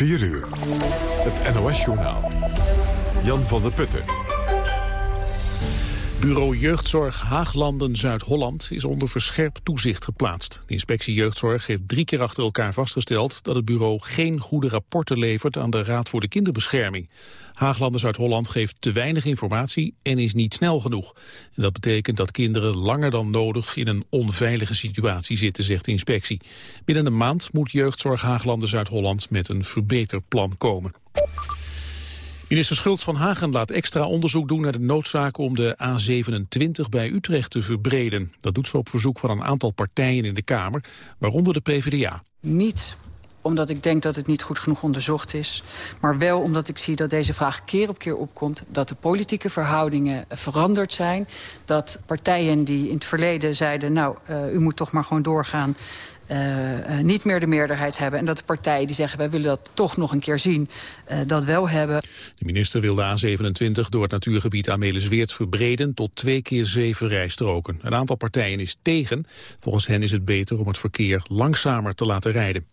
4 uur. Het NOS-journaal. Jan van der Putten. Bureau Jeugdzorg Haaglanden Zuid-Holland is onder verscherpt toezicht geplaatst. De inspectie Jeugdzorg heeft drie keer achter elkaar vastgesteld dat het bureau geen goede rapporten levert aan de Raad voor de Kinderbescherming. Haaglanden Zuid-Holland geeft te weinig informatie en is niet snel genoeg. En dat betekent dat kinderen langer dan nodig in een onveilige situatie zitten, zegt de inspectie. Binnen een maand moet Jeugdzorg Haaglanden Zuid-Holland met een verbeterplan komen. Minister Schultz van Hagen laat extra onderzoek doen naar de noodzaak om de A27 bij Utrecht te verbreden. Dat doet ze op verzoek van een aantal partijen in de Kamer, waaronder de PvdA. Niet omdat ik denk dat het niet goed genoeg onderzocht is. Maar wel omdat ik zie dat deze vraag keer op keer opkomt. Dat de politieke verhoudingen veranderd zijn. Dat partijen die in het verleden zeiden... nou, uh, u moet toch maar gewoon doorgaan... Uh, uh, niet meer de meerderheid hebben. En dat de partijen die zeggen, wij willen dat toch nog een keer zien, uh, dat wel hebben. De minister wil de A27 door het natuurgebied Amelisweert verbreden tot twee keer zeven rijstroken. Een aantal partijen is tegen. Volgens hen is het beter om het verkeer langzamer te laten rijden.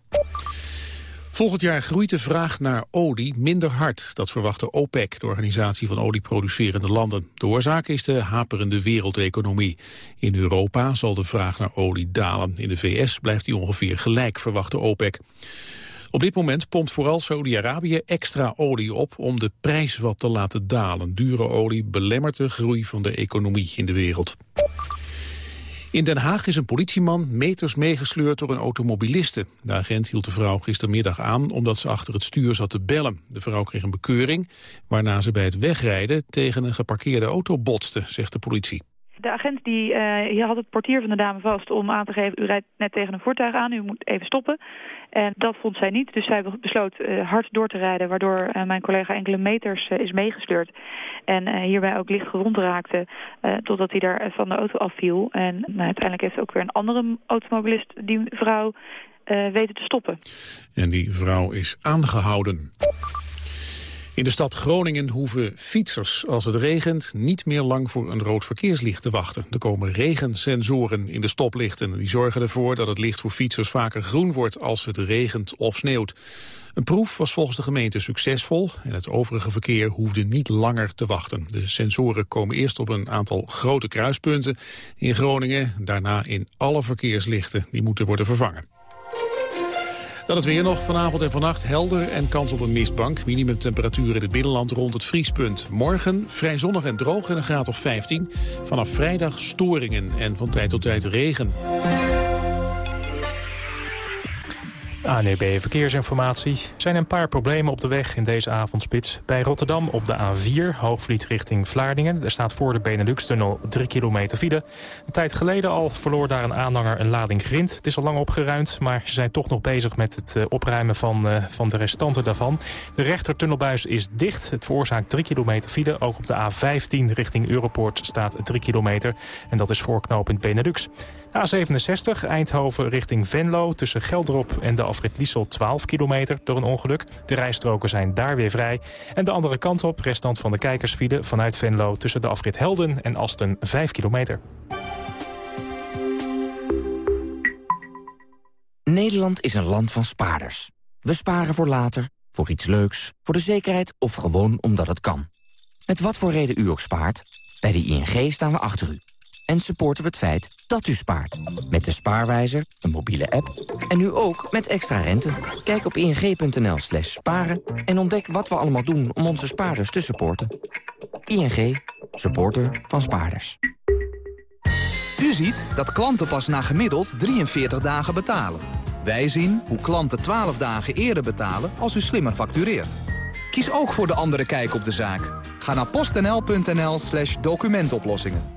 Volgend jaar groeit de vraag naar olie minder hard. Dat verwacht de OPEC, de organisatie van olieproducerende landen. De oorzaak is de haperende wereldeconomie. In Europa zal de vraag naar olie dalen. In de VS blijft die ongeveer gelijk, verwacht de OPEC. Op dit moment pompt vooral Saudi-Arabië extra olie op om de prijs wat te laten dalen. Dure olie belemmert de groei van de economie in de wereld. In Den Haag is een politieman meters meegesleurd door een automobiliste. De agent hield de vrouw gistermiddag aan omdat ze achter het stuur zat te bellen. De vrouw kreeg een bekeuring, waarna ze bij het wegrijden tegen een geparkeerde auto botste, zegt de politie. De agent die, uh, hier had het portier van de dame vast om aan te geven... u rijdt net tegen een voertuig aan, u moet even stoppen. En dat vond zij niet, dus zij besloot uh, hard door te rijden... waardoor uh, mijn collega enkele meters is meegesleurd. En hierbij ook licht gewond raakte, totdat hij daar van de auto afviel. En uiteindelijk heeft ook weer een andere automobilist die vrouw weten te stoppen. En die vrouw is aangehouden. In de stad Groningen hoeven fietsers, als het regent, niet meer lang voor een rood verkeerslicht te wachten. Er komen regensensoren in de stoplichten. Die zorgen ervoor dat het licht voor fietsers vaker groen wordt als het regent of sneeuwt. Een proef was volgens de gemeente succesvol en het overige verkeer hoefde niet langer te wachten. De sensoren komen eerst op een aantal grote kruispunten in Groningen, daarna in alle verkeerslichten die moeten worden vervangen. Dan het weer nog. Vanavond en vannacht helder en kans op een mistbank. Minimumtemperatuur in het binnenland rond het vriespunt. Morgen vrij zonnig en droog en een graad of 15. Vanaf vrijdag storingen en van tijd tot tijd regen. ANEB Verkeersinformatie. Er zijn een paar problemen op de weg in deze avondspits. Bij Rotterdam op de A4, hoogvliet richting Vlaardingen. Er staat voor de Benelux-tunnel 3 kilometer file. Een tijd geleden al verloor daar een aanhanger een lading grind. Het is al lang opgeruimd, maar ze zijn toch nog bezig met het uh, opruimen van, uh, van de restanten daarvan. De rechtertunnelbuis is dicht. Het veroorzaakt 3 kilometer file. Ook op de A15 richting Europoort staat 3 kilometer. En dat is voorknopend Benelux. A67 Eindhoven richting Venlo tussen Geldrop en de afrit Liesel 12 kilometer door een ongeluk. De rijstroken zijn daar weer vrij. En de andere kant op, restant van de kijkersfile vanuit Venlo tussen de afrit Helden en Asten 5 kilometer. Nederland is een land van spaarders. We sparen voor later, voor iets leuks, voor de zekerheid of gewoon omdat het kan. Met wat voor reden u ook spaart, bij de ING staan we achter u en supporten we het feit dat u spaart. Met de Spaarwijzer, een mobiele app en nu ook met extra rente. Kijk op ing.nl slash sparen en ontdek wat we allemaal doen om onze spaarders te supporten. ING, supporter van spaarders. U ziet dat klanten pas na gemiddeld 43 dagen betalen. Wij zien hoe klanten 12 dagen eerder betalen als u slimmer factureert. Kies ook voor de andere kijk op de zaak. Ga naar postnl.nl slash documentoplossingen.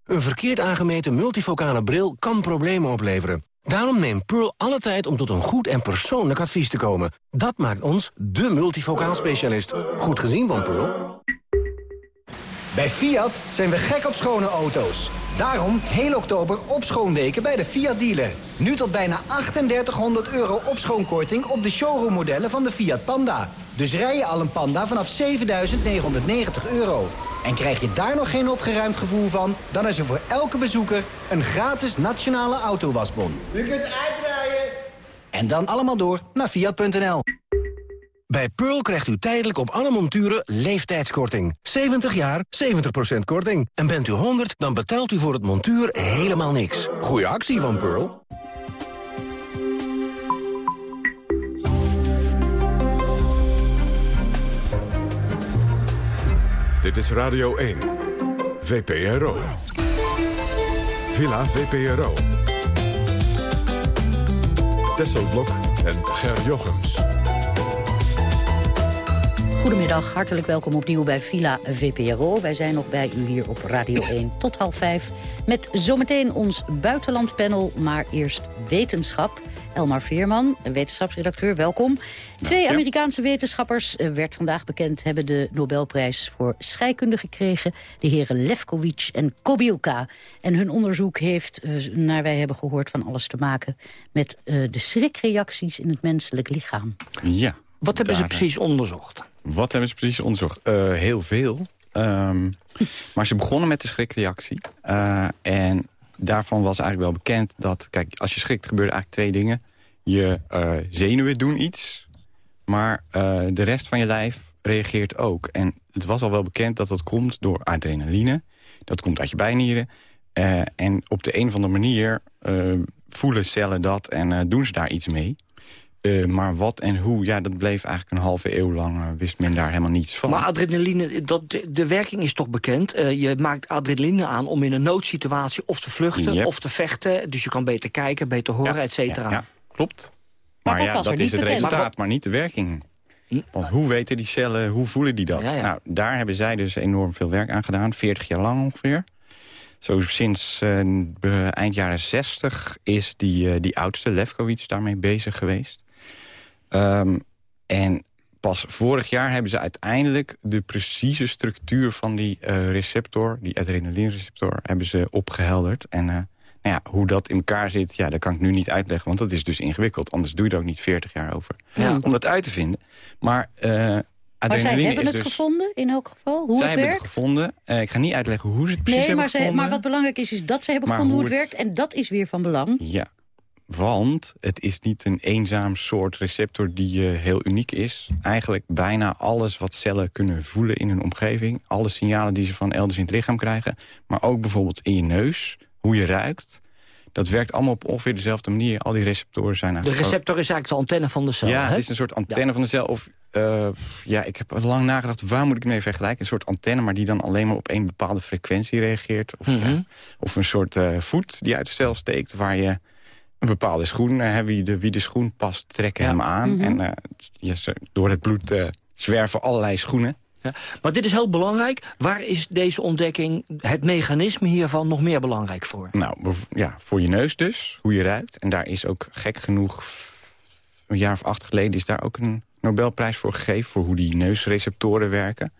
een verkeerd aangemeten multifocale bril kan problemen opleveren. Daarom neemt Pearl alle tijd om tot een goed en persoonlijk advies te komen. Dat maakt ons de multifocaal specialist. Goed gezien van Pearl. Bij Fiat zijn we gek op schone auto's. Daarom heel oktober opschoonweken bij de Fiat dealer. Nu tot bijna 3800 euro opschoonkorting op de showroommodellen van de Fiat Panda. Dus rij je al een Panda vanaf 7990 euro. En krijg je daar nog geen opgeruimd gevoel van... dan is er voor elke bezoeker een gratis nationale autowasbon. U kunt uitrijden. En dan allemaal door naar Fiat.nl. Bij Pearl krijgt u tijdelijk op alle monturen leeftijdskorting. 70 jaar, 70% korting. En bent u 100, dan betaalt u voor het montuur helemaal niks. Goeie actie van Pearl. Dit is Radio 1. VPRO. Villa VPRO. Tesselblok en Ger Jochems. Goedemiddag, hartelijk welkom opnieuw bij Villa VPRO. Wij zijn nog bij u hier op Radio 1 tot half 5. Met zometeen ons buitenlandpanel, maar eerst wetenschap. Elmar Veerman, wetenschapsredacteur, welkom. Twee Amerikaanse wetenschappers, eh, werd vandaag bekend... hebben de Nobelprijs voor scheikunde gekregen. De heren Lefkowitz en Kobilka. En hun onderzoek heeft, eh, naar wij hebben gehoord... van alles te maken met uh, de schrikreacties in het menselijk lichaam. Ja. Wat hebben ze precies onderzocht? Wat hebben ze precies onderzocht? Uh, heel veel. Um, maar ze begonnen met de schrikreactie. Uh, en daarvan was eigenlijk wel bekend dat... Kijk, als je schrikt gebeuren eigenlijk twee dingen. Je uh, zenuwen doen iets, maar de rest van je lijf reageert ook. En het was al wel bekend dat dat komt door adrenaline. Dat komt uit je bijnieren. en op de een of andere manier voelen cellen dat en doen ze daar iets mee. Uh, maar wat en hoe, ja, dat bleef eigenlijk een halve eeuw lang, uh, wist men daar helemaal niets van. Maar adrenaline, dat, de werking is toch bekend? Uh, je maakt adrenaline aan om in een noodsituatie of te vluchten Yep. of te vechten. Dus je kan beter kijken, beter horen, Ja, et cetera. Ja, ja, klopt. Maar ja, dat is het bekend? resultaat, Maar maar, niet de werking. Hm? Want hoe weten die cellen, hoe voelen die dat? Ja, ja. Nou, daar hebben zij dus enorm veel werk aan gedaan, 40 jaar lang ongeveer. Zo sinds eh, eind jaren 60 is die, eh, die oudste, Lefkowitz, daarmee bezig geweest. Ehm, en pas vorig jaar hebben ze uiteindelijk de precieze structuur van die eh, receptor, die adrenaline-receptor, hebben ze opgehelderd. En eh, nou ja, hoe dat in elkaar zit, ja, dat kan ik nu niet uitleggen, want dat is dus ingewikkeld. Anders doe je er ook niet 40 jaar over Ja. om dat uit te vinden. Maar adrenaline Maar zij hebben het dus... gevonden, in elk geval, hoe zij het hebben werkt? het gevonden. Eh, ik ga niet uitleggen hoe ze het precies Nee, hebben maar, zij, gevonden. maar wat belangrijk is, is dat ze hebben Maar gevonden hoe het- werkt. En dat is weer van belang. Ja, want het is niet een eenzaam soort receptor die eh, heel uniek is. Eigenlijk bijna alles wat cellen kunnen voelen in hun omgeving... alle signalen die ze van elders in het lichaam krijgen... maar ook bijvoorbeeld in je neus, hoe je ruikt... dat werkt allemaal op ongeveer dezelfde manier. Al die receptoren zijn De eigenlijk... receptor is eigenlijk de antenne van de cel. Ja, hè? het is een soort antenne van de cel. Of, eh, ja, ik heb lang nagedacht, waar moet ik het mee vergelijken? Een soort antenne, maar die dan alleen maar op één bepaalde frequentie reageert. Of, Mhm. ja, of een soort eh, voet die uit de cel steekt, waar je een bepaalde schoen... eh, wie, de, wie de schoen past, trekken Ja. hem aan. Mhm. En eh, door het bloed eh, zwerven allerlei schoenen. Ja. Maar dit is heel belangrijk. Waar is deze ontdekking, het mechanisme hiervan, nog meer belangrijk voor? Nou, ja, voor je neus dus, hoe je ruikt. En daar is ook gek genoeg, een jaar of acht geleden... is daar ook een Nobelprijs voor gegeven... voor hoe die neusreceptoren werken.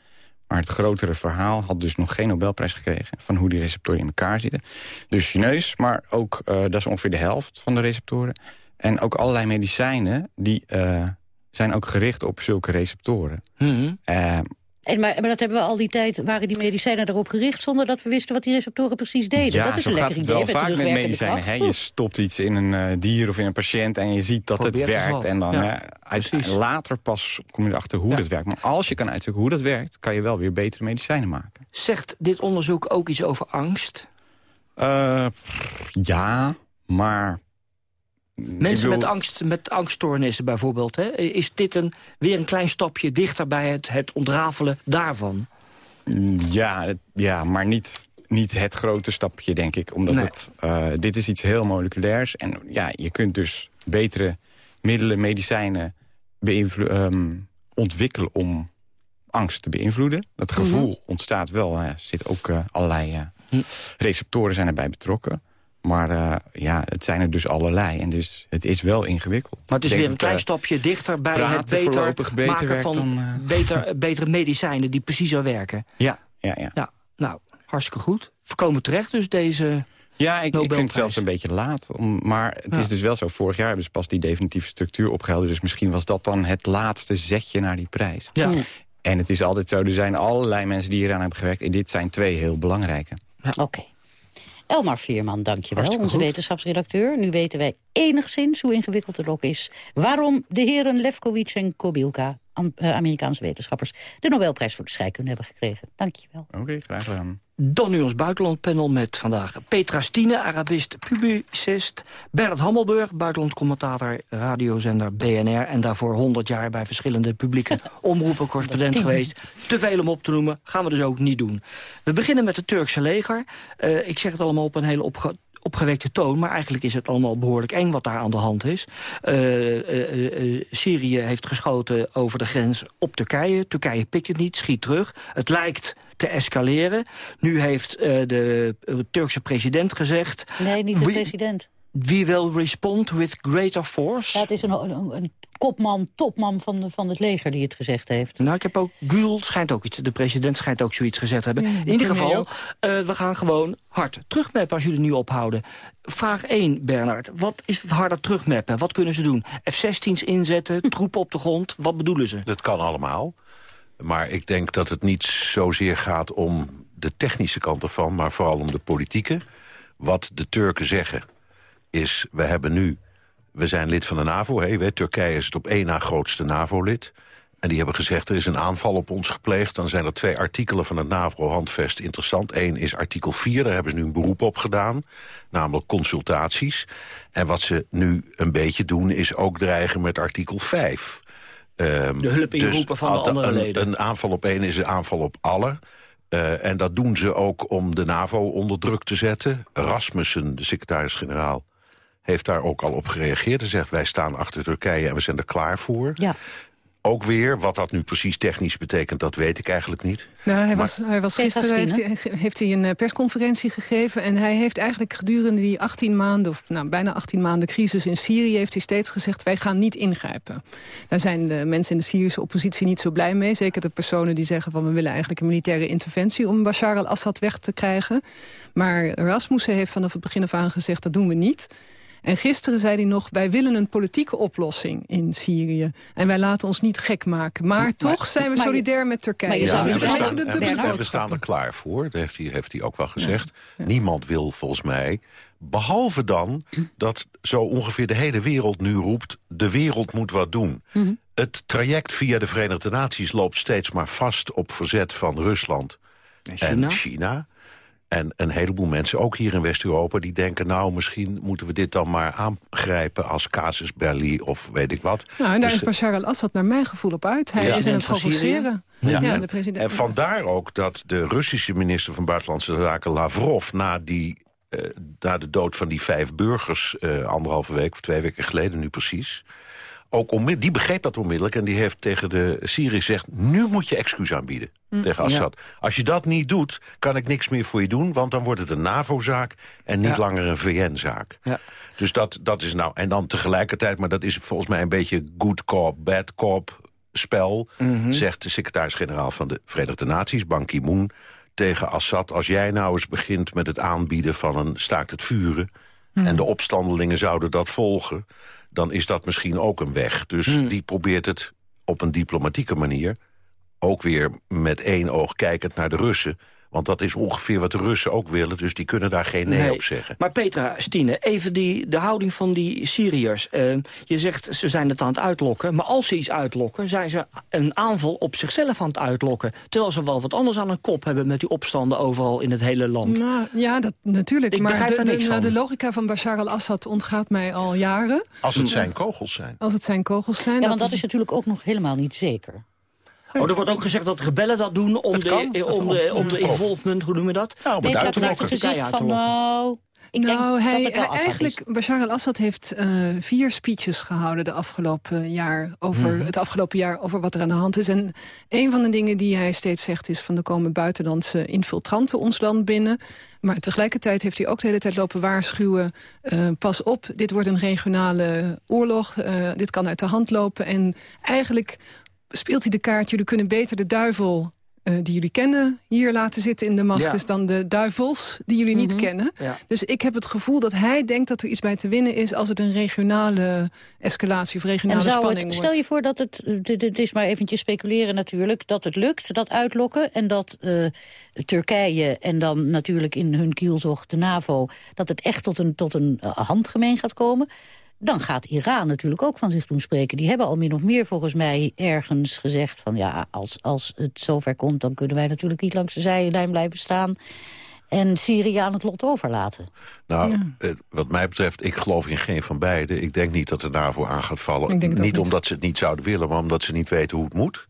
Maar het grotere verhaal had dus nog geen Nobelprijs gekregen... van hoe die receptoren in elkaar zitten. Dus je neus, maar ook, eh, dat is ongeveer de helft van de receptoren. En ook allerlei medicijnen, die eh, zijn ook gericht op zulke receptoren. Eh, En maar, maar dat hebben we al die tijd, waren die medicijnen erop gericht... zonder dat we wisten wat die receptoren precies deden. Ja, dat is zo een gaat lekker het idee. wel met vaak met medicijnen. Hè? Je stopt iets in een eh, dier of in een patiënt en je ziet dat Probeer het het werkt. En dan Ja, uit- later pas kom je erachter hoe Ja. dat werkt. Maar als je kan uitzoeken hoe dat werkt, kan je wel weer betere medicijnen maken. Zegt dit onderzoek ook iets over angst? Eh, ja, maar... Mensen met, angst, met angststoornissen bijvoorbeeld. Hè? Is dit een, weer een klein stapje dichter bij het, het ontrafelen daarvan? Ja, het- ja maar niet, niet het grote stapje, denk ik. Omdat Nee. het, eh, dit is iets heel moleculairs. En ja, je kunt dus betere middelen, medicijnen ehm, ontwikkelen om angst te beïnvloeden. Dat gevoel ontstaat wel. Er zitten ook eh, allerlei eh, receptoren zijn erbij betrokken. Maar uh, ja, het zijn er dus allerlei. En dus het is wel ingewikkeld. Maar het is weer een klein stapje dichter bij het beter, beter maken van dan, uh... beter, betere medicijnen die precies zo werken. Ja, ja, ja. ja nou, hartstikke goed. Voorkomen terecht dus deze ja, ik, ik vind het zelfs een beetje laat. Om, maar het is dus wel zo, vorig jaar dus pas die definitieve structuur opgehelderd. Dus misschien was dat dan het laatste zetje naar die prijs. Ja. En het is altijd zo, er zijn allerlei mensen die hieraan hebben gewerkt. En dit zijn twee heel belangrijke. Ja. Oké. Elmar Veerman, dankjewel, onze goed. wetenschapsredacteur. Nu weten wij enigszins hoe ingewikkeld het ook is... waarom de heren Lefkowitz en Kobilka, Amerikaanse wetenschappers... de Nobelprijs voor de scheikunde hebben gekregen. Dankjewel. Oké, graag gedaan. Dan nu ons buitenlandpanel met vandaag Petra Stine, Arabist, publicist. Bernard Hammelburg, buitenlandcommentator, radiozender BNR... en daarvoor 100 jaar bij verschillende publieke omroepen correspondent geweest. Te veel om op te noemen, gaan we dus ook niet doen. We beginnen met het Turkse leger. Uh, ik zeg het allemaal op een hele opge opgewekte toon, maar eigenlijk is het allemaal behoorlijk eng wat daar aan de hand is. Uh, uh, uh, Syrië heeft geschoten over de grens op Turkije. Turkije pikt het niet, schiet terug. Het lijkt te escaleren. Nu heeft de Turkse president gezegd... Nee, niet de president. We will respond with greater force. Ja, het is een, een, een, kopman, topman van, de, van het leger die het gezegd heeft. Nou, ik heb ook... Gül schijnt ook iets... De president schijnt ook zoiets gezegd te hebben. Ja, In ieder geval, uh, we gaan gewoon hard terugmappen als jullie nu ophouden. Vraag 1, Bernard. Wat is het harder terugmappen? Wat kunnen ze doen? F-16's inzetten, troepen op de grond? Wat bedoelen ze? Dat kan allemaal. Maar ik denk dat het niet zozeer gaat om de technische kant ervan... maar vooral om de politieke. Wat de Turken zeggen is, we hebben nu... We zijn lid van de NAVO, hè? Turkije is het op één na grootste NAVO-lid. En die hebben gezegd, er is een aanval op ons gepleegd. Dan zijn er twee artikelen van het NAVO-handvest interessant. Eén is artikel 4, daar hebben ze nu een beroep op gedaan. Namelijk consultaties. En wat ze nu een beetje doen, is ook dreigen met artikel 5. Um, de hulp inroepen dus van de andere een, leden. Een aanval op één is een aanval op alle. Uh, en dat doen ze ook om de NAVO onder druk te zetten. Rasmussen, de secretaris-generaal, heeft daar ook al op gereageerd. Hij zegt, wij staan achter Turkije en we zijn er klaar voor. Ja. Ook weer, wat dat nu precies technisch betekent, dat weet ik eigenlijk niet. Nou, hij, was, hij was gisteren heeft hij, heeft hij een persconferentie gegeven... en hij heeft eigenlijk gedurende die 18 maanden... of nou, bijna 18 maanden crisis in Syrië... heeft hij steeds gezegd, wij gaan niet ingrijpen. Daar zijn de mensen in de Syrische oppositie niet zo blij mee. Zeker de personen die zeggen van... we willen eigenlijk een militaire interventie... om Bashar al-Assad weg te krijgen. Maar Rasmussen heeft vanaf het begin af aan gezegd, dat doen we niet... En gisteren zei hij nog, wij willen een politieke oplossing in Syrië. En wij laten ons niet gek maken. Maar, maar toch zijn we solidair met Turkije. Ja, dus we, staan, de we, we staan er klaar voor, dat heeft hij, heeft hij ook wel gezegd. Ja, ja. Niemand wil volgens mij, behalve dan dat zo ongeveer de hele wereld nu roept... de wereld moet wat doen. Mm -hmm. Het traject via de Verenigde Naties loopt steeds maar vast op verzet van Rusland en China. En China. En een heleboel mensen, ook hier in West-Europa... die denken, nou, misschien moeten we dit dan maar aangrijpen... als casus belli of weet ik wat. Nou, en daar dus, is Bashar al-Assad naar mijn gevoel op uit. Hij ja. is aan het provoceren. Ja. ja. de president. En vandaar ook dat de Russische minister van Buitenlandse Zaken... Lavrov, na, die, uh, na de dood van die vijf burgers... Uh, anderhalve week of twee weken geleden nu precies ook die begreep dat onmiddellijk en die heeft tegen de Syrië gezegd... nu moet je excuus aanbieden mm, tegen Assad. Ja. Als je dat niet doet, kan ik niks meer voor je doen... want dan wordt het een NAVO-zaak en niet ja. langer een VN-zaak. Ja. Dus dat, dat is nou... En dan tegelijkertijd, maar dat is volgens mij een beetje good cop, bad cop spel... Mm -hmm. zegt de secretaris-generaal van de Verenigde Naties, Ban Ki-moon... tegen Assad, als jij nou eens begint met het aanbieden van een staakt het vuren... Mm. en de opstandelingen zouden dat volgen dan is dat misschien ook een weg. Dus hmm. die probeert het op een diplomatieke manier... ook weer met één oog kijkend naar de Russen... Want dat is ongeveer wat de Russen ook willen. Dus die kunnen daar geen nee, nee. op zeggen. Maar Petra, Stine, even die, de houding van die Syriërs. Uh, je zegt, ze zijn het aan het uitlokken. Maar als ze iets uitlokken, zijn ze een aanval op zichzelf aan het uitlokken. Terwijl ze wel wat anders aan hun kop hebben... met die opstanden overal in het hele land. Nou, ja, dat, natuurlijk. Ik maar de, de, van. de logica van Bashar al-Assad ontgaat mij al jaren. Als het zijn kogels zijn. Als het zijn kogels zijn. Ja, want dat, dat is natuurlijk ook nog helemaal niet zeker. Oh, er wordt ook gezegd dat rebellen dat doen om, de, om, de, om de involvement, hoe noemen we dat? Nou, Peter heeft gezegd van nou... Ik nou, denk hij, dat het eigenlijk, is. Bashar al-Assad heeft uh, vier speeches gehouden de afgelopen jaar over, Mhm. het afgelopen jaar over wat er aan de hand is. En een van de dingen die hij steeds zegt is van er komen buitenlandse infiltranten ons land binnen. Maar tegelijkertijd heeft hij ook de hele tijd lopen waarschuwen... Uh, pas op, dit wordt een regionale oorlog, uh, dit kan uit de hand lopen. En eigenlijk speelt hij de kaart, jullie kunnen beter de duivel uh, die jullie kennen hier laten zitten in Damascus... Ja. dan de duivels die jullie niet Mhm. kennen. Ja. Dus ik heb het gevoel dat hij denkt dat er iets bij te winnen is... als het een regionale escalatie of regionale En zou spanning het, wordt. stel je voor dat het, eh, dit, is maar eventjes speculeren natuurlijk, dat het lukt, dat uitlokken, en dat eh, Turkije en dan natuurlijk in hun kielzog de NAVO, dat het echt tot een, tot een eh, handgemeen gaat komen. Dan gaat Iran natuurlijk ook van zich doen spreken. Die hebben al min of meer volgens mij ergens gezegd van ja, als, als het zover komt, dan kunnen wij natuurlijk niet langs de zijlijn blijven staan en Syrië aan het lot overlaten. Nou, eh, wat mij betreft, ik geloof in geen van beide. Ik denk niet dat de NAVO aan gaat vallen. Niet. omdat ze het niet zouden willen, maar omdat ze niet weten hoe het moet.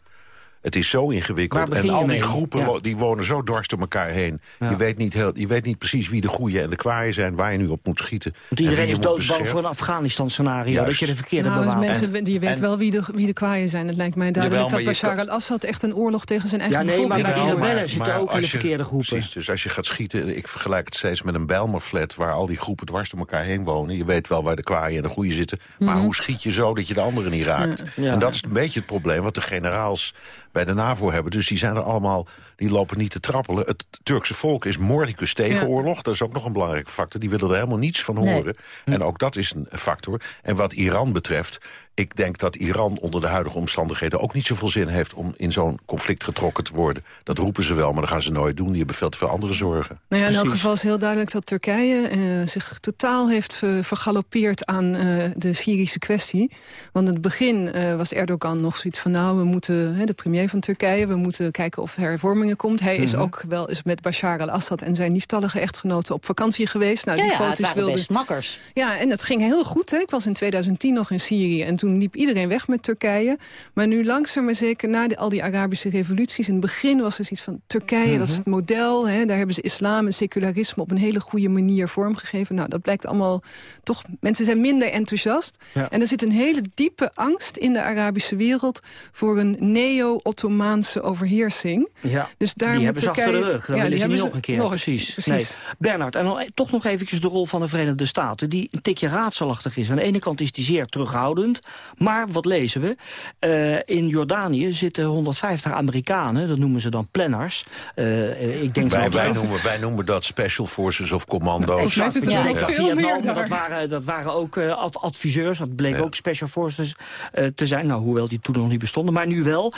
Het is zo ingewikkeld. En al die groepen Ja. die wonen zo dwars door elkaar heen. Ja. Je, weet niet heel, je weet niet precies wie de goeie en de kwaaien zijn... waar je nu op moet schieten. Want iedereen is beschermen. voor een Afghanistan-scenario. Dat je de verkeerde Nou, mensen, je weet en- wel wie de, wie de kwaaien zijn. Het lijkt mij duidelijk Jawel, dat Bashar al-Assad echt een oorlog tegen zijn eigen Ja, nee, maar bevolking bij de rebellen zitten ook in de verkeerde groepen. Precies, dus als je gaat schieten, ik vergelijk het steeds met een Bijlmerflat... waar al die groepen dwars door elkaar heen wonen. Je weet wel waar de kwaaien en de goeie zitten. Maar Mhm. hoe schiet je zo dat je de anderen niet raakt? En dat is een beetje het probleem wat de generaals bij de NAVO hebben. Dus die zijn er allemaal, die lopen niet te trappelen. Het Turkse volk is mordicus tegen Ja. oorlog. Dat is ook nog een belangrijke factor. Die willen er helemaal niets van Nee. horen. En ook dat is een factor. En wat Iran betreft... Ik denk dat Iran onder de huidige omstandigheden ook niet zoveel zin heeft... om in zo'n conflict getrokken te worden. Dat roepen ze wel, maar dat gaan ze nooit doen. Die hebben veel te veel andere zorgen. Nou ja, in elk geval is heel duidelijk dat Turkije eh, zich totaal heeft eh, vergalopeerd aan eh, de Syrische kwestie. Want in het begin eh, was Erdogan nog zoiets van... nou, we moeten, hè, de premier van Turkije, we moeten kijken of er hervormingen komt. Hij is Mhm. ook wel eens met Bashar al-Assad en zijn lieftallige echtgenoten op vakantie geweest. Nou, ja, die ja, het foto's waren wilde best makkers. Ja, en dat ging heel goed. Hè. Ik was in 2010 nog in Syrië en toen liep iedereen weg met Turkije. Maar nu langzaam maar zeker, na de, al die Arabische revoluties... in het begin was er iets van Turkije, dat is het model. Hè. Daar hebben ze islam en secularisme op een hele goede manier vormgegeven. Nou, dat blijkt allemaal toch... Mensen zijn minder enthousiast. Ja. En er zit een hele diepe angst in de Arabische wereld... voor een neo-Ottomaanse overheersing. Ja, Dus daar die hebben ze Turkije- achter de rug. Dan Ja, willen die ze niet nog een keer. nog eens, precies. precies. Nee. Bernard, en dan toch nog eventjes de rol van de Verenigde Staten... die een tikje raadselachtig is. Aan de ene kant is die zeer terughoudend. Maar wat lezen we? Eh, in Jordanië zitten 150 Amerikanen. Dat noemen ze dan planners. Eh, ik denk Wij, zelfs wij, dat- noemen, wij noemen dat Special Forces of Commando's. Er nog denk dat Vietnam. Dat waren, dat waren ook eh, ad- adviseurs. Dat bleek Ja. ook special forces eh, te zijn. Nou, hoewel die toen nog niet bestonden. Maar nu wel.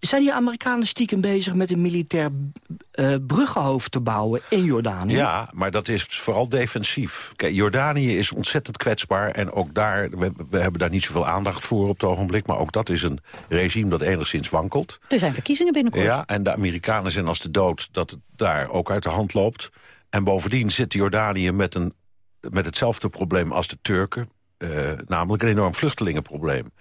Zijn die Amerikanen stiekem bezig met een militair eh bruggenhoofd te bouwen in Jordanië? Ja, maar dat is vooral defensief. Kijk, Jordanië is ontzettend kwetsbaar. En ook daar, we, we hebben daar niet zoveel aandacht voor op het ogenblik. Maar ook dat is een regime dat enigszins wankelt. Er zijn verkiezingen binnenkort. Ja, en de Amerikanen zijn als de dood dat het daar ook uit de hand loopt. En bovendien zit Jordanië met, een, met hetzelfde probleem als de Turken. eh, namelijk een enorm vluchtelingenprobleem.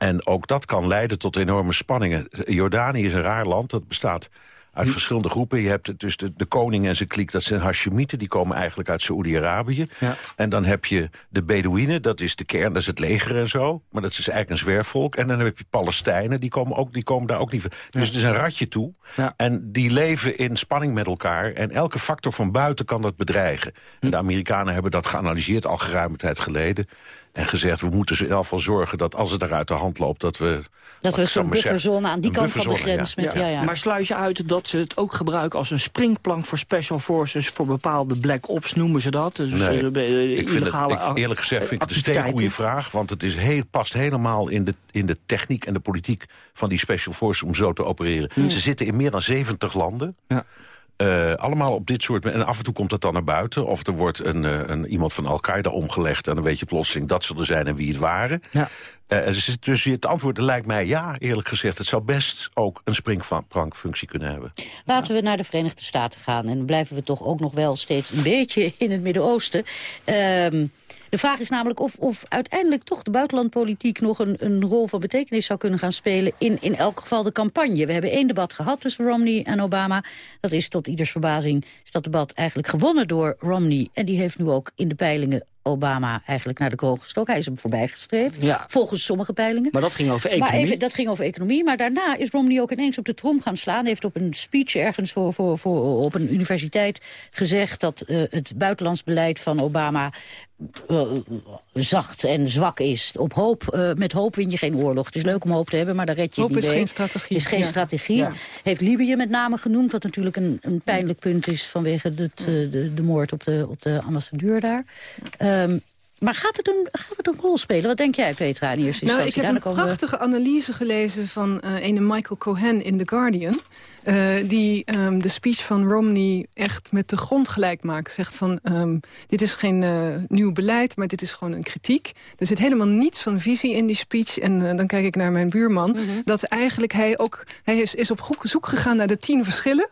En ook dat kan leiden tot enorme spanningen. Jordanië is een raar land, dat bestaat uit verschillende groepen. Je hebt dus de, de koning en zijn kliek, dat zijn Hashemieten. Die komen eigenlijk uit Saoedi-Arabië. Ja. En dan heb je de Bedouinen, dat is de kern, dat is het leger en zo. Maar dat is eigenlijk een zwerfvolk. En dan heb je Palestijnen, die komen, ook, die komen daar ook niet... van. Dus het is een ratje toe. Ja. En die leven in spanning met elkaar. En elke factor van buiten kan dat bedreigen. En de Amerikanen hebben dat geanalyseerd al geruime tijd geleden. En gezegd, we moeten ze in elk geval zorgen dat als het eruit de hand loopt... dat we... Dat we zo'n bufferzone aan die kant van de grens... ja. Met, ja. Ja, Maar sluit je uit dat ze het ook gebruiken als een springplank voor special forces... voor bepaalde black ops noemen ze dat? Dus Nee, eh, eh, ik vind illegale het, ik, eerlijk gezegd vind ik het een activiteiten. steengoede vraag. Want het is heel, past helemaal in de, in de techniek en de politiek van die Special Forces om zo te opereren. Ze zitten in meer dan 70 landen. Ja. Eh, allemaal op dit soort... En af en toe komt dat dan naar buiten. Of er wordt een, eh, een, iemand van Al-Qaeda omgelegd... en dan weet je plotseling dat ze er zijn en wie het waren. Ja. Eh, dus- dus het antwoord lijkt mij ja, eerlijk gezegd. Het zou best ook een springplankfunctie kunnen hebben. Laten we naar de Verenigde Staten gaan. En dan blijven we toch ook nog wel steeds een beetje in het Midden-Oosten. Ehm, De vraag is namelijk of, of uiteindelijk toch de buitenlandpolitiek... nog een, een rol van betekenis zou kunnen gaan spelen... in in elk geval de campagne. We hebben één debat gehad tussen Romney en Obama. Dat is tot ieders verbazing is dat debat eigenlijk gewonnen door Romney. En die heeft nu ook in de peilingen Obama eigenlijk naar de kroon gestoken. Hij is hem voorbijgestreefd, ja. volgens sommige peilingen. Maar dat ging over economie. Maar even, dat ging over economie, maar daarna is Romney ook ineens op de trom gaan slaan. Hij heeft op een speech ergens voor, voor, voor, op een universiteit gezegd... dat uh, het buitenlands beleid van Obama uh, zacht en zwak is. Op hoop, uh, met hoop win je geen oorlog. Het is leuk om hoop te hebben, maar daar red je hoop het niet is mee. geen strategie. is geen ja. strategie. Ja. Heeft Libië met name genoemd, wat natuurlijk een, een pijnlijk punt is... vanwege het, de, de moord op de, op de ambassadeur daar. Um, maar gaat het, een, gaat het een rol spelen? Wat denk jij, Petra, nou? Ik heb een prachtige we... analyse gelezen van uh, ene Michael Cohen in The Guardian. Uh, die um, de speech van Romney echt met de grond gelijk maakt. Zegt van, um, dit is geen uh, nieuw beleid, maar dit is gewoon een kritiek. Er zit helemaal niets van visie in die speech. En dan kijk ik naar mijn buurman. Mm -hmm. Dat eigenlijk hij ook... Hij is, is op zoek gegaan naar de tien verschillen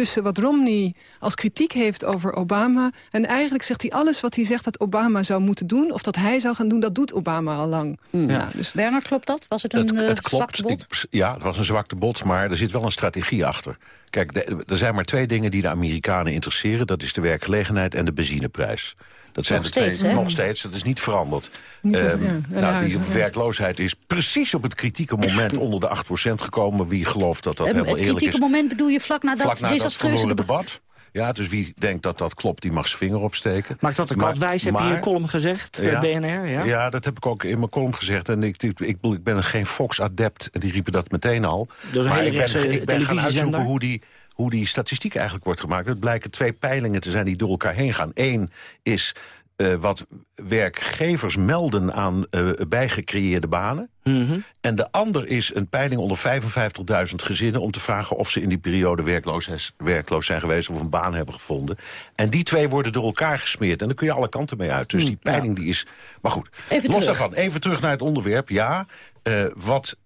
tussen wat Romney als kritiek heeft over Obama... en eigenlijk zegt hij alles wat hij zegt dat Obama zou moeten doen... of dat hij zou gaan doen, dat doet Obama al lang. Mm. Ja. Nou, dus Bernard, klopt dat? Was het een het, uh, het klopt. bot? Ik, ja, het was een zwakte bot, maar er zit wel een strategie achter. Kijk, de, er zijn maar twee dingen die de Amerikanen interesseren. Dat is de werkgelegenheid en de benzineprijs. Dat zijn nog de steeds, twee, hè? nog steeds, dat is niet veranderd. Niet, um, ja, nou, die werkloosheid is precies op het kritieke moment onder de 8% gekomen. Wie gelooft dat dat En helemaal het eerlijk kritieke is? moment bedoel je vlak na dat desastreuze debat? debat. Ja, dus wie denkt dat dat klopt, die mag zijn vinger opsteken. Maakt dat de kat wijs, heb je in je column gezegd, ja, BNR? Ja? ja, dat heb ik ook in mijn column gezegd. En ik, ik, ik, ik ben geen Fox-adept, en die riepen dat meteen al. Dat is een maar hele ik ben, ik ben gaan uitzoeken hoe die, hoe die statistiek eigenlijk wordt gemaakt. Het blijken twee peilingen te zijn die door elkaar heen gaan. Eén is uh, wat werkgevers melden aan uh, bijgecreëerde banen. Mm -hmm. En de ander is een peiling onder 55.000 gezinnen... om te vragen of ze in die periode werkloos, werkloos zijn geweest... of een baan hebben gevonden. En die twee worden door elkaar gesmeerd. En dan kun je alle kanten mee uit. Dus die peiling die is... Maar goed, even los terug. daarvan. Even terug naar het onderwerp. Ja, uh, wat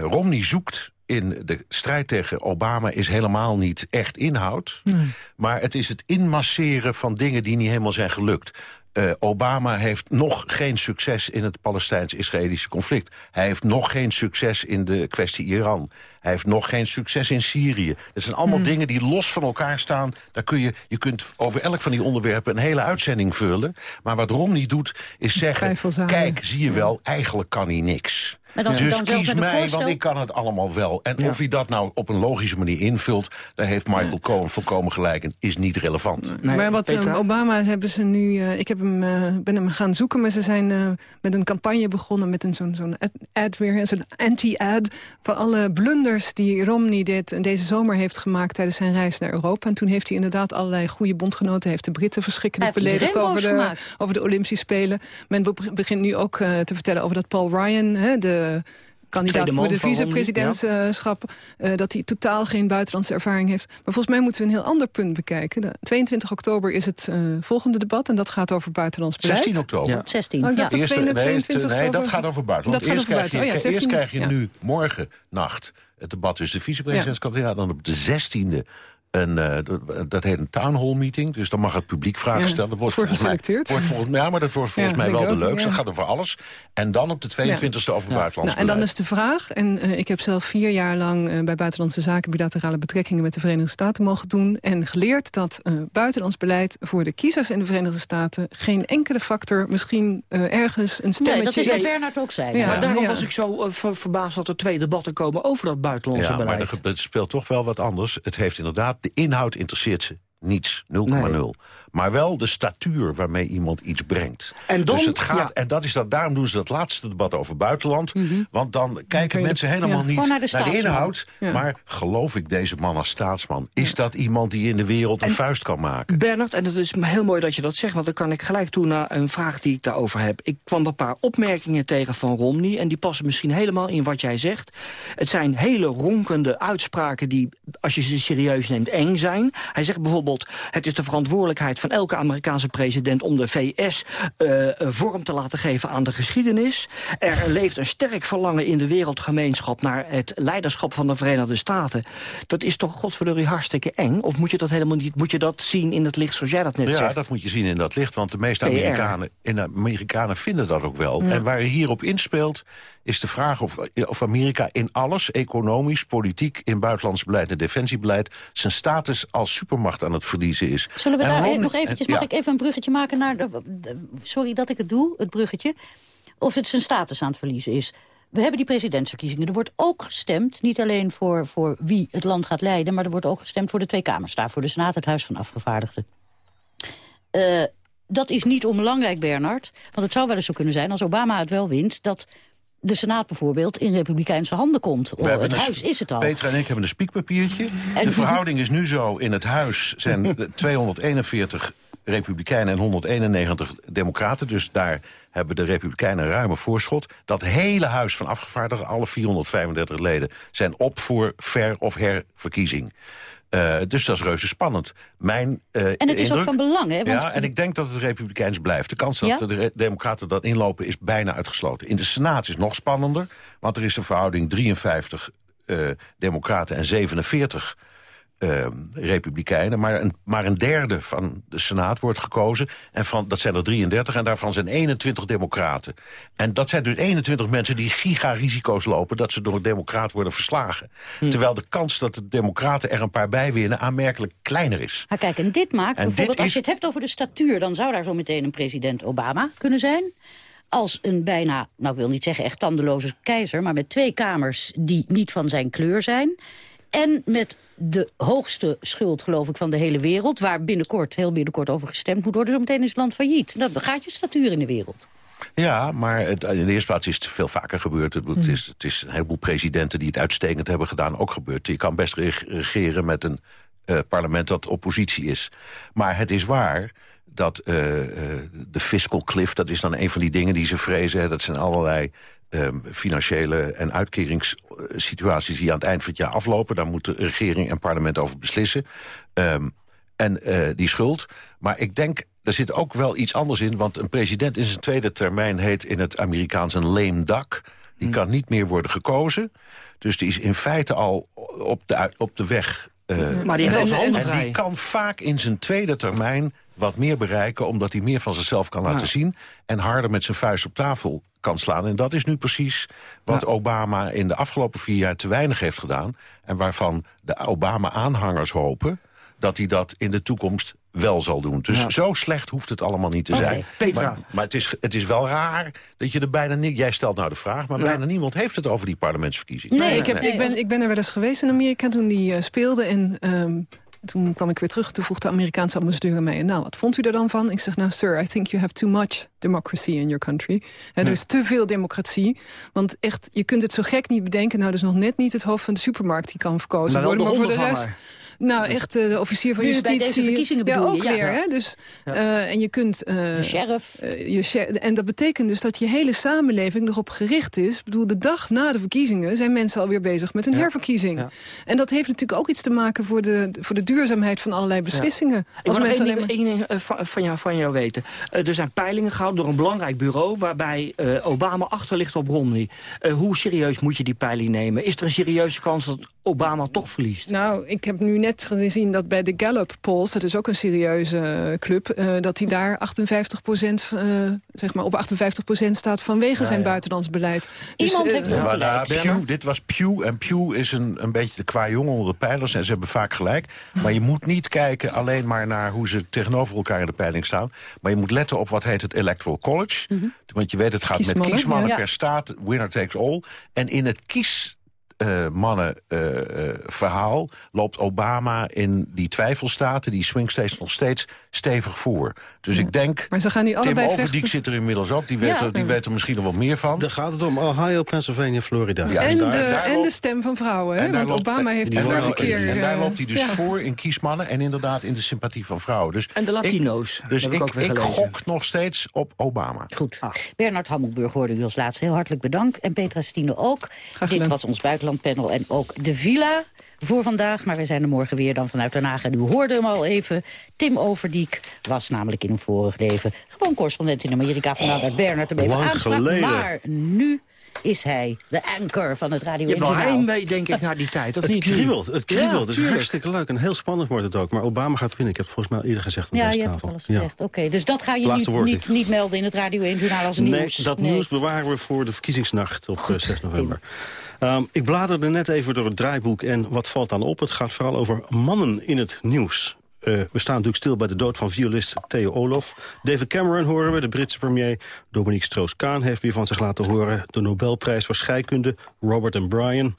Romney zoekt in de strijd tegen Obama is helemaal niet echt inhoud. Nee. Maar het is het inmasseren van dingen die niet helemaal zijn gelukt. Uh, Obama heeft nog geen succes in het Palestijns-Israëlische conflict. Hij heeft nog geen succes in de kwestie Iran. Hij heeft nog geen succes in Syrië. Dat zijn allemaal Hmm. dingen die los van elkaar staan. Daar kun je, je kunt over elk van die onderwerpen een hele uitzending vullen. Maar wat Romney doet, is zeggen... kijk, zie je wel, eigenlijk kan hij niks. Maar dan- dus kies mij, voorstel? want ik kan het allemaal wel. En Ja. of hij dat nou op een logische manier invult... daar heeft Michael Cohen volkomen gelijk en is niet relevant. Nee, maar wat eh, Obama hebben ze nu... uh, ik heb hem, uh, ben hem gaan zoeken, maar ze zijn uh, met een campagne begonnen... met een zo'n zo'n ad, weer, zo'n anti-ad... voor alle blunders die Romney dit, deze zomer heeft gemaakt... tijdens zijn reis naar Europa. En toen heeft hij inderdaad allerlei goede bondgenoten... Heeft de Britten verschrikkelijk beledigd over de, over de Olympische Spelen. Men be begint nu ook uh, te vertellen over dat Paul Ryan... Hè, de kandidaat Tweede voor de vicepresidentschap... Uh, dat hij totaal geen buitenlandse ervaring heeft. Maar volgens mij moeten we een heel ander punt bekijken. De 22 oktober is het uh, volgende debat... en dat gaat over buitenlands beleid. 16 oktober. Ja. 16, Oh, ik ja. Eerste- 22 nee, nee, dat gaat over buitenland. Dat gaat eerst, over krijg je. Oh ja, eerst 16e, krijg je ja. nu morgen nacht het debat tussen de vicepresidentskandidaat... en op de 16e een, uh, dat, heet een town hall meeting. Dus dan mag het publiek vragen Ja, stellen. Dat wordt voor volgens mij, geselecteerd. wordt volgens, ja, maar dat wordt volgens Ja, mij wel de ook, leukste. ja. Dat gaat over alles. En dan op de 22e over buitenlands Nou, en dan beleid. is de vraag, en uh, ik heb zelf vier jaar lang uh, bij Buitenlandse Zaken bilaterale betrekkingen met de Verenigde Staten mogen doen en geleerd dat uh, buitenlands beleid voor de kiezers in de Verenigde Staten geen enkele factor, misschien ergens een Nee, stemmetje dat is wat Bernard ook zei. Ja. Maar daarom ja. was ik zo uh, ver verbaasd dat er twee debatten komen over dat buitenlandse Ja, maar beleid. het speelt toch wel wat anders. Het heeft inderdaad, de inhoud interesseert ze niets, 0,0. Nee. Maar wel de statuur waarmee iemand iets brengt. En dan- dus het gaat, ja. en dat is dat, daarom doen ze dat laatste debat over buitenland. Want dan kijken mensen helemaal ja. niet naar de inhoud. Ja. Maar geloof ik deze man als staatsman? Is dat iemand die in de wereld een En- vuist kan maken? Bernard, en het is heel mooi dat je dat zegt... want dan kan ik gelijk toe naar een vraag die ik daarover heb. Ik kwam een paar opmerkingen tegen van Romney... en die passen misschien helemaal in wat jij zegt. Het zijn hele ronkende uitspraken die, als je ze serieus neemt, eng zijn. Hij zegt bijvoorbeeld bijvoorbeeld... het is de verantwoordelijkheid van elke Amerikaanse president... om de VS uh, vorm te laten geven aan de geschiedenis. Er leeft een sterk verlangen in de wereldgemeenschap... naar het leiderschap van de Verenigde Staten. Dat is toch godverdorie hartstikke eng? Of moet je dat helemaal niet... moet je dat zien in het licht zoals jij dat net ja, zegt? Ja, dat moet je zien in dat licht. Want de meeste Amerikanen, in Amerikanen vinden dat ook wel. En waar je hierop inspeelt is de vraag of, of Amerika in alles... economisch, politiek, in buitenlands beleid en defensiebeleid... zijn status als supermacht aan het verliezen is. Zullen we daar even, nog eventjes... Mag ik even een bruggetje maken naar... De, sorry dat ik het doe, het bruggetje. Of het zijn status aan het verliezen is. We hebben die presidentsverkiezingen. Er wordt ook gestemd, niet alleen voor, voor wie het land gaat leiden... maar er wordt ook gestemd voor de twee kamers daar. Voor de Senaat het Huis van Afgevaardigden. Uh, dat is niet onbelangrijk, Bernard. Want het zou wel eens zo kunnen zijn, als Obama het wel wint... dat de Senaat bijvoorbeeld in republikeinse handen komt. Oh, het huis is het al. Petra en ik hebben een spiekpapiertje. De verhouding is nu zo, in het huis zijn 241 republikeinen en 191 democraten. Dus daar hebben de republikeinen een ruime voorschot. Dat hele huis van afgevaardigden, alle 435 leden... zijn op voor ver- of herverkiezing. Uh, dus dat is reuze spannend. Mijn, uh, en het is ook van belang, hè? Want... Ja, en ik denk dat het republikeins blijft. De kans dat ja? de democraten dat inlopen is bijna uitgesloten. In de Senaat is het nog spannender, want er is een verhouding 53 uh, democraten en 47 uh, republikeinen. Maar een, maar een derde van de Senaat wordt gekozen. En van, dat zijn er 33 en daarvan zijn 21 democraten. En dat zijn dus 21 mensen die giga-risico's lopen... dat ze door een democraat worden verslagen. Hm. Terwijl de kans dat de democraten er een paar bij winnen... aanmerkelijk kleiner is. Maar kijk, en dit maakt En bijvoorbeeld... dit als je het hebt over de statuur... dan zou daar zo meteen een president Obama kunnen zijn als een bijna, nou ik wil niet zeggen echt tandeloze keizer... maar met twee kamers die niet van zijn kleur zijn... en met de hoogste schuld, geloof ik, van de hele wereld... waar binnenkort, heel binnenkort over gestemd moet worden... zometeen is het land failliet. Dan gaat je statuur in de wereld. Ja, maar het, in de eerste plaats is het veel vaker gebeurd. Het, het is, het is een heleboel presidenten die het uitstekend hebben gedaan ook gebeurd. Je kan best reg- regeren met een eh, parlement dat oppositie is. Maar het is waar dat eh, eh, de fiscal cliff, dat is dan een van die dingen die ze vrezen. hè. Dat zijn allerlei eh, financiële en uitkeringssituaties die aan het eind van het jaar aflopen. Daar moeten regering en parlement over beslissen. Ehm, en eh, die schuld. Maar ik denk, er zit ook wel iets anders in... want een president in zijn tweede termijn heet in het Amerikaans een lame duck. Die kan niet meer worden gekozen. Dus die is in feite al op de, op de weg... eh, Maar die en vrij. die kan vaak in zijn tweede termijn wat meer bereiken... omdat hij meer van zichzelf kan laten Ja. zien... en harder met zijn vuist op tafel kan slaan. En dat is nu precies wat Obama in de afgelopen vier jaar te weinig heeft gedaan... en waarvan de Obama-aanhangers hopen dat hij dat in de toekomst wel zal doen. Dus Ja. zo slecht hoeft het allemaal niet te zijn. Petra. Maar, maar het, is, het is wel raar dat je er bijna niet... Jij stelt nou de vraag, maar Ja. bijna niemand heeft het over die parlementsverkiezingen. Nee, ik, heb, ik, ben, ik ben er wel eens geweest in Amerika toen die eh, speelde. En ehm, toen kwam ik weer terug. Toen vroeg de Amerikaanse ambassadeur mij... nou, wat vond u er dan van? Ik zeg, nou, sir, I think you have too much democracy in your country. Er is te veel democratie. Want echt, je kunt het zo gek niet bedenken. Nou, is nog net niet het hoofd van de supermarkt die kan verkozen Maar worden. de Maar voor de rest... hondenvanger. Nou, echt eh, de officier van Nu bij justitie. deze verkiezingen ja, je, ook ja. weer. Hè? Dus, Ja. eh, en je kunt... eh, De sheriff. je sher- en dat betekent dus dat je hele samenleving erop gericht is. Ik bedoel, de dag na de verkiezingen zijn mensen alweer bezig met een herverkiezing. En dat heeft natuurlijk ook iets te maken voor de, voor de duurzaamheid van allerlei beslissingen. Ik Als mensen alleen maar... één ding, van, jou, van jou weten. Er zijn peilingen gehouden door een belangrijk bureau... waarbij Obama achter ligt op Romney. Hoe serieus moet je die peiling nemen? Is er een serieuze kans dat Obama toch verliest? Nou, ik heb nu net gezien dat bij de Gallup polls, dat is ook een serieuze eh, club, eh, dat hij daar 58% zeg maar op 58% staat vanwege zijn buitenlands beleid. Dus, Iemand eh, heeft maar. Pew, dit was Pew. En Pew is een, een beetje de qua jongen onder de pijlers. En ze hebben vaak gelijk. Maar je moet niet kijken alleen maar naar hoe ze tegenover elkaar in de peiling staan. Maar je moet letten op wat heet het Electoral College. Want je weet, het gaat met Kiesmannen, kiesmannen ja. per staat. Winner takes all. En in het kies... eh, mannen eh, eh, verhaal. Loopt Obama in die twijfelstaten, die swing states nog steeds stevig voor. Dus ik denk, Maar ze gaan nu Tim allebei Overdiek vechten. zit er inmiddels ook, die weet, Ja. er, die weet er misschien nog wat meer van. Daar gaat het om. Ohio, Pennsylvania, Florida. Ja, en, daar- de, daar en loopt- de stem van vrouwen, hè? Want loopt- Obama heeft de vorige loopt- keer... En daar eh, loopt hij dus ja. voor in kiesmannen en inderdaad in de sympathie van vrouwen. Dus En de Latino's. Ik, dus ik, ik ook weer ik gok nog steeds op Obama. Goed. Bernard Hammelburg hoorde u als laatste. Heel hartelijk bedankt. En Petra Stine ook. Dit was ons buitenland. buitenlandpanel en ook de villa voor vandaag. Maar we zijn er morgen weer dan vanuit Den Haag. En u hoorde hem al even. Tim Overdiek was namelijk in een vorig leven gewoon correspondent in Amerika. Vandaar dat Bernard hem even aansprak. Maar nu is hij de anchor van het Radio 1 Je hebt mee, denk ik, naar die tijd, of het niet? Kriebelt, het kriebelt. het is hartstikke leuk en heel spannend wordt het ook. Maar Obama gaat winnen. Ik heb het volgens mij al eerder gezegd aan ja, deze tafel. Ja, je hebt alles gezegd. Oké, dus dat ga je niet, niet, niet, melden in het Radio 1-journaal als nieuws? Nee, dat nieuws bewaren we voor de verkiezingsnacht op Goed, 6 november. Um, ik bladerde net even door het draaiboek en wat valt dan op? Het gaat vooral over mannen in het nieuws. Uh, we staan natuurlijk stil bij de dood van violist Theo Olof. David Cameron horen we, de Britse premier. Dominique Stroos-Kaan heeft weer van zich laten horen. De Nobelprijs voor scheikunde, Robert en Brian.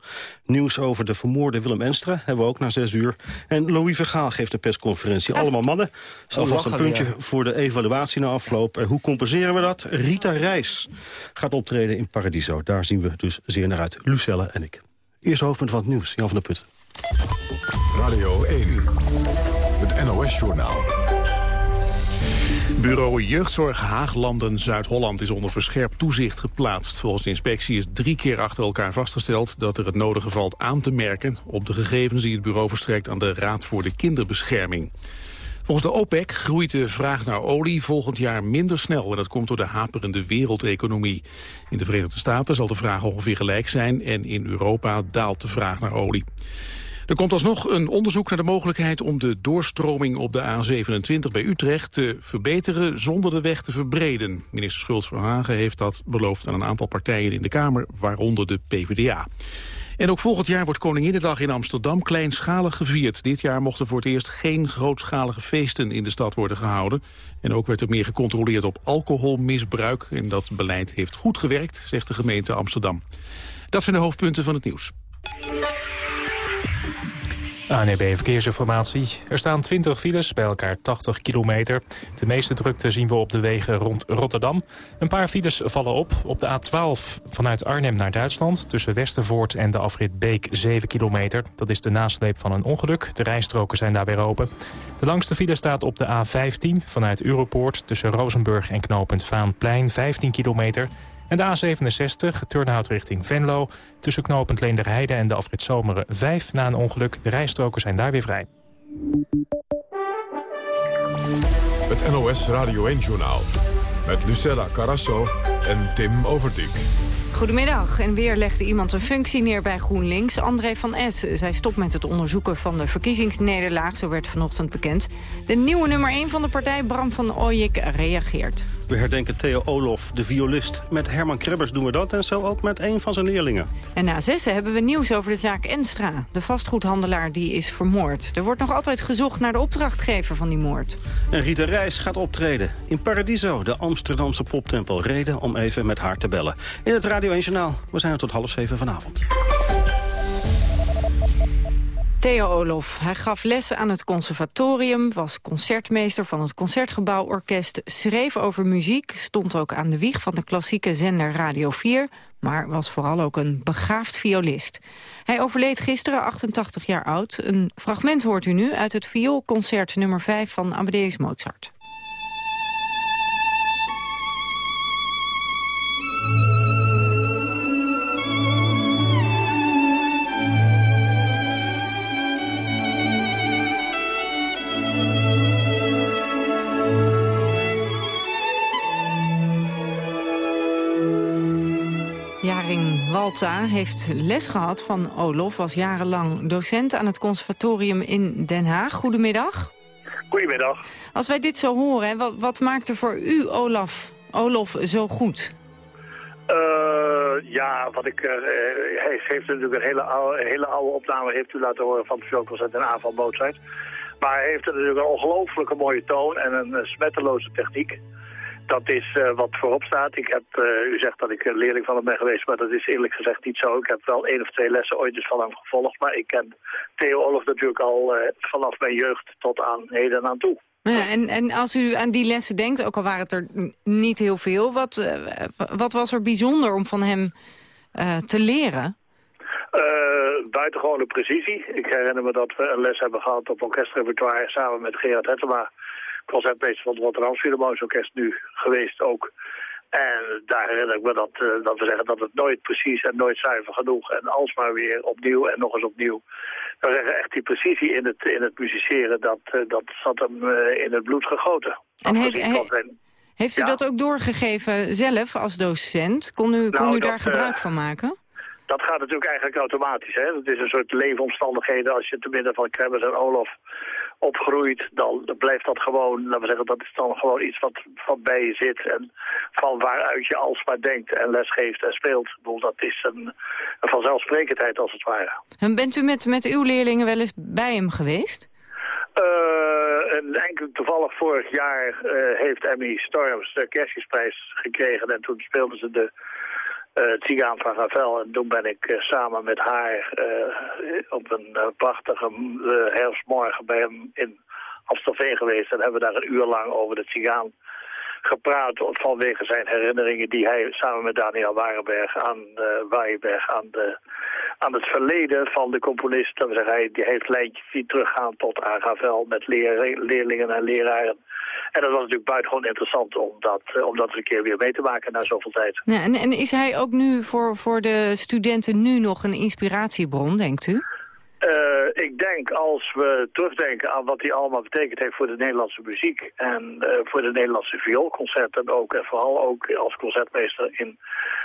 Nieuws over de vermoorde Willem Enstra hebben we ook na zes uur. En Louis Vergaal geeft een persconferentie. Allemaal mannen. Zal vast een puntje voor de evaluatie na afloop. En hoe compenseren we dat? Rita Reis gaat optreden in Paradiso. Daar zien we dus zeer naar uit. Lucelle en ik. Eerste hoofdpunt van het nieuws, Jan van der Put. Radio 1. Het NOS-journaal. Bureau Jeugdzorg Haaglanden Zuid-Holland is onder verscherpt toezicht geplaatst. Volgens de inspectie is drie keer achter elkaar vastgesteld dat er het nodige valt aan te merken op de gegevens die het bureau verstrekt aan de Raad voor de Kinderbescherming. Volgens de OPEC groeit de vraag naar olie volgend jaar minder snel... en dat komt door de haperende wereldeconomie. In de Verenigde Staten zal de vraag ongeveer gelijk zijn... en in Europa daalt de vraag naar olie. Er komt alsnog een onderzoek naar de mogelijkheid om de doorstroming op de A27 bij Utrecht te verbeteren zonder de weg te verbreden. Minister Schultz Verhagen heeft dat beloofd aan een aantal partijen in de Kamer, waaronder de PvdA. En ook volgend jaar wordt Koninginnedag in Amsterdam kleinschalig gevierd. Dit jaar mochten voor het eerst geen grootschalige feesten in de stad worden gehouden. En ook werd er meer gecontroleerd op alcoholmisbruik. En dat beleid heeft goed gewerkt, zegt de gemeente Amsterdam. Dat zijn de hoofdpunten van het nieuws. ANEB Verkeersinformatie. Er staan 20 files, bij elkaar 80 kilometer. De meeste drukte zien we op de wegen rond Rotterdam. Een paar files vallen op. Op de A12 vanuit Arnhem naar Duitsland... tussen Westervoort en de afrit Beek 7 kilometer. Dat is de nasleep van een ongeluk. De rijstroken zijn daar weer open. De langste file staat op de A15 vanuit Europoort... tussen Rozenburg en knooppunt Vaanplein 15 kilometer... En de A67, Turnhout richting Venlo. Tussen knooppunt Leenderheide en de afrit Zomeren 5 na een ongeluk. De rijstroken zijn daar weer vrij. Het NOS Radio 1-journaal. Met Lucella Carasso en Tim Overdijk. Goedemiddag. En weer legde iemand een functie neer bij GroenLinks. André van S. Zij stopt met het onderzoeken van de verkiezingsnederlaag. Zo werd vanochtend bekend. De nieuwe nummer 1 van de partij, Bram van Ooyik, reageert. We herdenken Theo Olof, de violist. Met Herman Krebbers doen we dat en zo ook met een van zijn leerlingen. En na zessen hebben we nieuws over de zaak Enstra. De vastgoedhandelaar die is vermoord. Er wordt nog altijd gezocht naar de opdrachtgever van die moord. En Rita Reis gaat optreden in Paradiso, de Amsterdamse poptempel. Reden om even met haar te bellen. In het Radio 1 Journaal. We zijn er tot half zeven vanavond. Theo Olof. Hij gaf lessen aan het conservatorium, was concertmeester van het Concertgebouworkest, schreef over muziek, stond ook aan de wieg van de klassieke zender Radio 4, maar was vooral ook een begaafd violist. Hij overleed gisteren, 88 jaar oud. Een fragment hoort u nu uit het vioolconcert nummer 5 van Amadeus Mozart. Walta heeft les gehad van Olof. Was jarenlang docent aan het conservatorium in Den Haag. Goedemiddag. Goedemiddag. Als wij dit zo horen, wat, wat maakt er voor u, Olaf, Olof, zo goed? Uh, ja, wat ik, uh, hij heeft natuurlijk een hele oude, hele oude opname heeft u laten horen van het filmconcert en aanval Mozart. Maar hij heeft natuurlijk een ongelooflijke mooie toon en een smetteloze techniek dat is uh, wat voorop staat. Ik heb, uh, u zegt dat ik leerling van hem ben geweest, maar dat is eerlijk gezegd niet zo. Ik heb wel één of twee lessen ooit eens van hem gevolgd, maar ik ken Theo Olof natuurlijk al uh, vanaf mijn jeugd tot aan heden aan toe. Ja, en, en als u aan die lessen denkt, ook al waren het er niet heel veel, wat, wat was er bijzonder om van hem te leren? buitengewone precisie. Ik herinner me dat we een les hebben gehad op orkestrepertoire samen met Gerard Hettema concertmeester van het Rotterdam Philharmonisch Orkest nu geweest ook. En daar herinner ik me dat, uh, dat we zeggen dat het nooit precies en nooit zuiver genoeg. En alsmaar weer opnieuw en nog eens opnieuw. We zeggen echt die precisie in het, in het musiceren, dat, uh, dat zat hem uh, in het bloed gegoten. En heeft, he, heeft u ja. dat ook doorgegeven zelf als docent? Kon u, kon nou, u daar dat, gebruik van maken? Dat gaat natuurlijk eigenlijk automatisch. Hè? Het is een soort leefomstandigheden als je te midden van Krebbers en Olof opgroeit, dan blijft dat gewoon, laten we zeggen, dat is dan gewoon iets wat, wat bij je zit en van waaruit je alsmaar denkt en lesgeeft en speelt. Ik bedoel, dat is een, een vanzelfsprekendheid als het ware. En bent u met, met uw leerlingen wel eens bij hem geweest? Uh, een enkel toevallig vorig jaar uh, heeft Emmy Storms de kerstjesprijs gekregen en toen speelden ze de Tigaan van Ravel. En toen ben ik uh, samen met haar uh, op een prachtige herfstmorgen bij hem in Amstelveen geweest. En hebben we daar een uur lang over de Tigaan gepraat vanwege zijn herinneringen die hij samen met Daniel Warenberg aan, uh, aan, de, aan het verleden van de componist. Dat zeggen, hij die heeft lijntjes die teruggaan tot aan Ravel met leer, leerlingen en leraren. En dat was natuurlijk buitengewoon interessant om dat, uh, om dat een keer weer mee te maken na zoveel tijd. Ja, en, en is hij ook nu voor, voor de studenten nu nog een inspiratiebron, denkt u? Uh, ik denk als we terugdenken aan wat hij allemaal betekend heeft voor de Nederlandse muziek en uh, voor de Nederlandse vioolconcerten ook en vooral ook als concertmeester in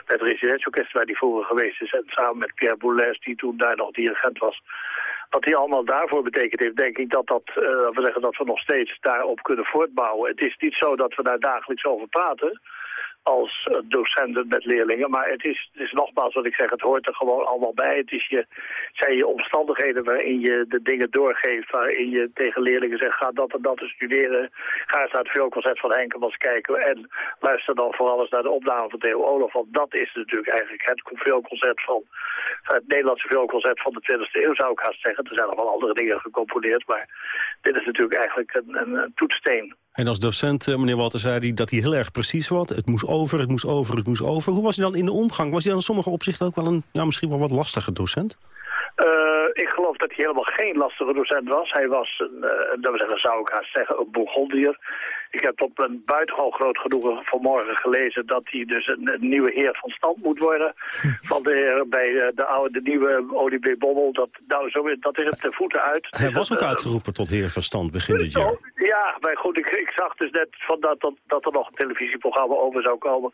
het residentieorkest waar hij vroeger geweest is en samen met Pierre Boulez die toen daar nog dirigent was. Wat hij allemaal daarvoor betekend heeft, denk ik dat, dat, uh, we, zeggen dat we nog steeds daarop kunnen voortbouwen. Het is niet zo dat we daar dagelijks over praten als docenten met leerlingen. Maar het is, het is nogmaals wat ik zeg, het hoort er gewoon allemaal bij. Het is je, zijn je omstandigheden waarin je de dingen doorgeeft, waarin je tegen leerlingen zegt, ga dat en dat studeren. Ga eens naar het veelconcert van Henkemans kijken en luister dan vooral eens naar de opname van Theo Olof. Want dat is natuurlijk eigenlijk het veelconcert van, het Nederlandse veelconcert van de 20e eeuw, zou ik haast zeggen. Er zijn nog wel andere dingen gecomponeerd, maar dit is natuurlijk eigenlijk een, een, een toetssteen. En als docent, meneer Walter, zei hij dat hij heel erg precies was. Het moest over, het moest over, het moest over. Hoe was hij dan in de omgang? Was hij dan in sommige opzichten ook wel een, ja, misschien wel wat lastige docent? Uh, geloof dat hij helemaal geen lastige docent was. Hij was, een, uh, dat we zeggen, zou ik haast zeggen, een Bourgondier. Ik heb op een buitengewoon groot genoegen vanmorgen gelezen dat hij dus een, een nieuwe heer van stand moet worden. Van de heer bij de, oude, de nieuwe ODB Bommel. Dat, nou, zo, dat is hem ten voeten uit. Hij was ook uh, uitgeroepen tot heer van stand begin dit jaar. Ja, maar goed, ik, ik zag dus net van dat, dat, dat er nog een televisieprogramma over zou komen.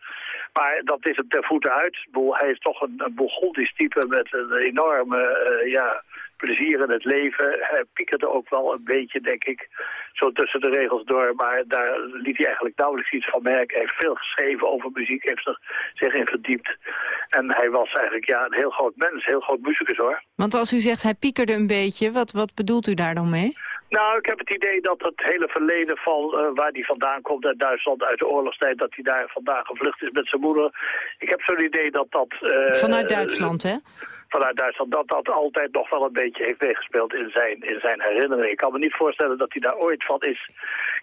Maar dat is hem ten voeten uit. Hij is toch een, een Bourgondisch type met een enorme uh, ja, plezier in het leven. Hij piekerde ook wel een beetje, denk ik, zo tussen de regels door. Maar daar liet hij eigenlijk nauwelijks iets van merken. Hij heeft veel geschreven over muziek, heeft zich in verdiept. En hij was eigenlijk ja, een heel groot mens, een heel groot muzikus hoor. Want als u zegt hij piekerde een beetje, wat, wat bedoelt u daar dan mee? Nou, ik heb het idee dat het hele verleden van uh, waar hij vandaan komt uit Duitsland, uit de oorlogstijd, dat hij daar vandaan gevlucht is met zijn moeder. Ik heb zo'n idee dat dat... Uh, Vanuit Duitsland, hè? Vanuit Duitsland, dat dat altijd nog wel een beetje heeft meegespeeld in zijn, in zijn herinnering. Ik kan me niet voorstellen dat hij daar ooit van is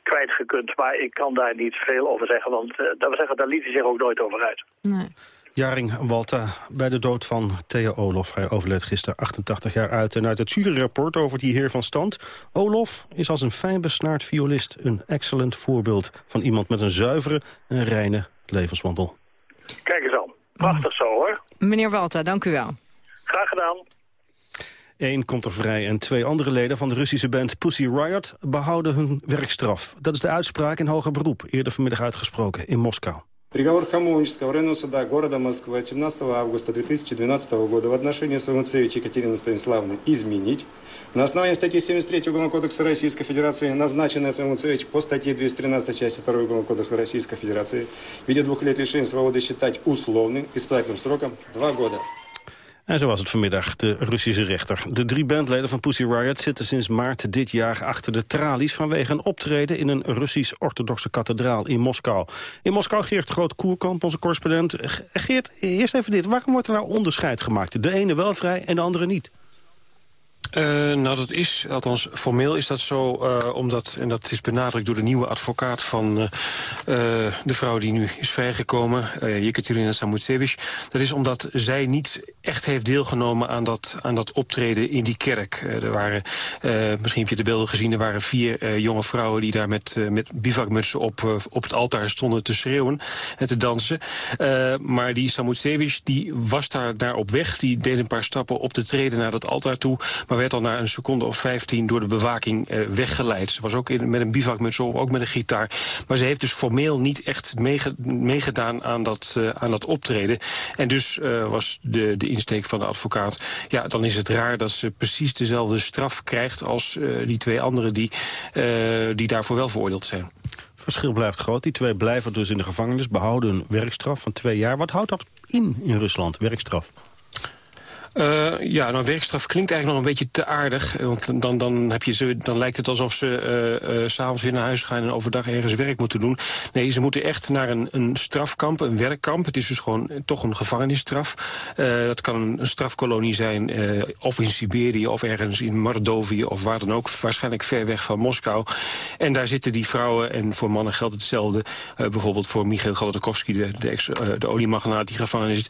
kwijtgekund, maar ik kan daar niet veel over zeggen, want uh, dat we zeggen, daar liet hij zich ook nooit over uit. Nee. Jaring Walta bij de dood van Theo Olof. Hij overleed gisteren 88 jaar uit. En uit het juryrapport over die heer van stand... Olof is als een fijn besnaard violist een excellent voorbeeld... van iemand met een zuivere en reine levenswandel. Kijk eens aan. Prachtig zo, hoor. Meneer Walta, dank u wel. Eén komt er vrij en twee andere leden van de Russische band Pussy Riot behouden hun werkstraf. Dat is de uitspraak in hoger beroep, eerder vanmiddag uitgesproken in Moskou. Приговор Хамовнического районного суда города Москвы от 17 августа 2012 года в отношении Савунцевича Екатерины Станиславовны изменить. На основании статьи 73 Уголовного кодекса Российской Федерации, назначенная Савунцевич по статье 213 части 2 Уголовного кодекса Российской Федерации, в виде двух лет лишения свободы считать условным, испытательным сроком два года. En zo was het vanmiddag, de Russische rechter. De drie bandleden van Pussy Riot zitten sinds maart dit jaar achter de tralies... vanwege een optreden in een Russisch-orthodoxe kathedraal in Moskou. In Moskou Geert Groot-Koerkamp, onze correspondent. Geert, eerst even dit. Waarom wordt er nou onderscheid gemaakt? De ene wel vrij en de andere niet? Uh, nou, dat is, althans formeel is dat zo, uh, omdat, en dat is benadrukt door de nieuwe advocaat van uh, de vrouw die nu is vrijgekomen, Jekaterina Samutsevich. Dat is omdat zij niet echt heeft deelgenomen aan dat, aan dat optreden in die kerk. er waren, misschien heb je de beelden gezien, er waren vier jonge vrouwen die daar met, met bivakmutsen op, op het altaar stonden te schreeuwen en te dansen. maar die Samutsevich, die was daar, daar op weg, die deed een paar stappen op de treden naar dat altaar toe, werd al na een seconde of 15 door de bewaking uh, weggeleid. Ze was ook in, met een bivakmuts op, ook met een gitaar. Maar ze heeft dus formeel niet echt meegedaan aan dat, uh, aan dat optreden. En dus uh, was de, de insteek van de advocaat... ja, dan is het raar dat ze precies dezelfde straf krijgt... als die twee anderen die, die daarvoor wel veroordeeld zijn. Verschil blijft groot. Die twee blijven dus in de gevangenis, behouden een werkstraf van twee jaar. Wat houdt dat in in Rusland, werkstraf? Uh, ja, nou, werkstraf klinkt eigenlijk nog een beetje te aardig. Want dan, dan, heb je ze, dan lijkt het alsof ze uh, uh, s'avonds weer naar huis gaan... en overdag ergens werk moeten doen. Nee, ze moeten echt naar een, een strafkamp, een werkkamp. Het is dus gewoon toch een gevangenisstraf. dat kan een, strafkolonie zijn, of in Siberië... of ergens in Mordovië of waar dan ook. Waarschijnlijk ver weg van Moskou. En daar zitten die vrouwen, en voor mannen geldt hetzelfde. bijvoorbeeld voor Michail Golodowski, de, de, de oliemagnaat die gevangen is.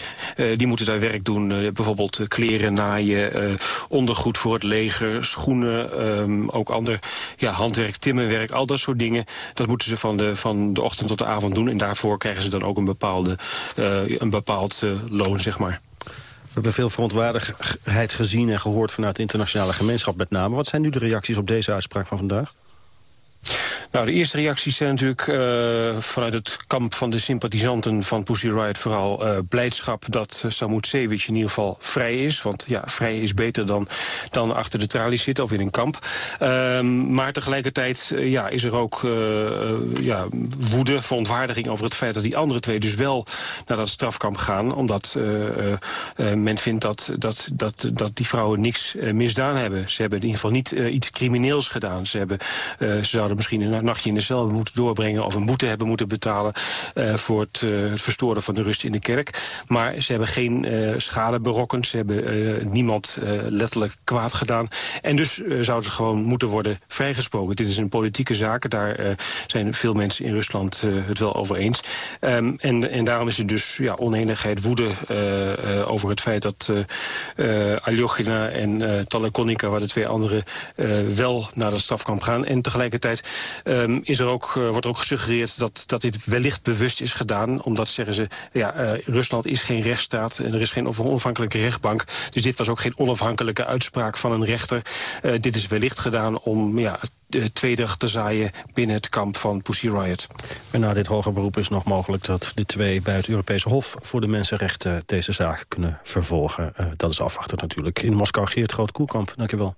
die moeten daar werk doen, bijvoorbeeld kleren naaien, uh, ondergoed voor het leger, schoenen, um, ook ander ja, handwerk, timmerwerk, al dat soort dingen. Dat moeten ze van de, van de ochtend tot de avond doen. En daarvoor krijgen ze dan ook een, bepaalde, uh, een bepaald uh, loon, zeg maar. We hebben veel verontwaardigheid gezien en gehoord vanuit de internationale gemeenschap met name. Wat zijn nu de reacties op deze uitspraak van vandaag? Nou, de eerste reacties zijn natuurlijk uh, vanuit het kamp van de sympathisanten van Pussy Riot vooral uh, blijdschap dat uh, Samoutsevich in ieder geval vrij is. Want ja, vrij is beter dan, dan achter de tralies zitten of in een kamp. Um, maar tegelijkertijd ja, is er ook ja, woede, verontwaardiging over het feit dat die andere twee dus wel naar dat strafkamp gaan. Omdat men vindt dat, dat, dat, dat die vrouwen niks misdaan hebben. Ze hebben in ieder geval niet iets crimineels gedaan. Ze, hebben, ze zouden misschien een nachtje in de cel moeten doorbrengen... of een boete hebben moeten betalen uh, voor het, uh, het, verstoren van de rust in de kerk. Maar ze hebben geen uh, schade berokkend. Ze hebben niemand letterlijk kwaad gedaan. En dus zouden ze gewoon moeten worden vrijgesproken. Dit is een politieke zaak. Daar zijn veel mensen in Rusland het wel over eens. Um, en, en daarom is er dus ja, oneenigheid, woede over het feit dat Aljogina en Talakonika... waar de twee anderen wel naar de strafkamp gaan. En tegelijkertijd um, is er ook, uh, wordt ook gesuggereerd dat, dat dit wellicht bewust is gedaan. Omdat, zeggen ze, ja, uh, Rusland is geen rechtsstaat en er is geen onafhankelijke rechtbank. Dus dit was ook geen onafhankelijke uitspraak van een rechter. Uh, dit is wellicht gedaan om ja, de tweedracht te zaaien binnen het kamp van Pussy Riot. En na dit hoger beroep is nog mogelijk dat de twee bij het Europese Hof voor de Mensenrechten deze zaak kunnen vervolgen. Dat is afwachten natuurlijk. In Moskou Geert Groot-Koelkamp, dankjewel.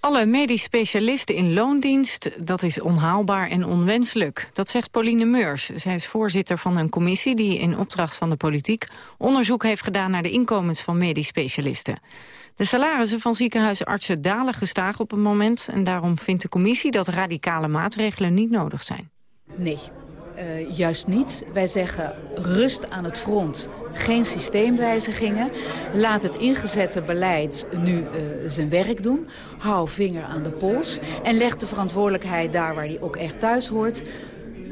Alle medisch specialisten in loondienst, dat is onhaalbaar en onwenselijk. Dat zegt Pauline Meurs. Zij is voorzitter van een commissie die in opdracht van de politiek... onderzoek heeft gedaan naar de inkomens van medisch specialisten. De salarissen van ziekenhuisartsen dalen gestaag op het moment... en daarom vindt de commissie dat radicale maatregelen niet nodig zijn. Nee, uh, juist niet. Wij zeggen rust aan het front, geen systeemwijzigingen. Laat het ingezette beleid nu uh, zijn werk doen. Hou vinger aan de pols. En leg de verantwoordelijkheid daar waar die ook echt thuis hoort.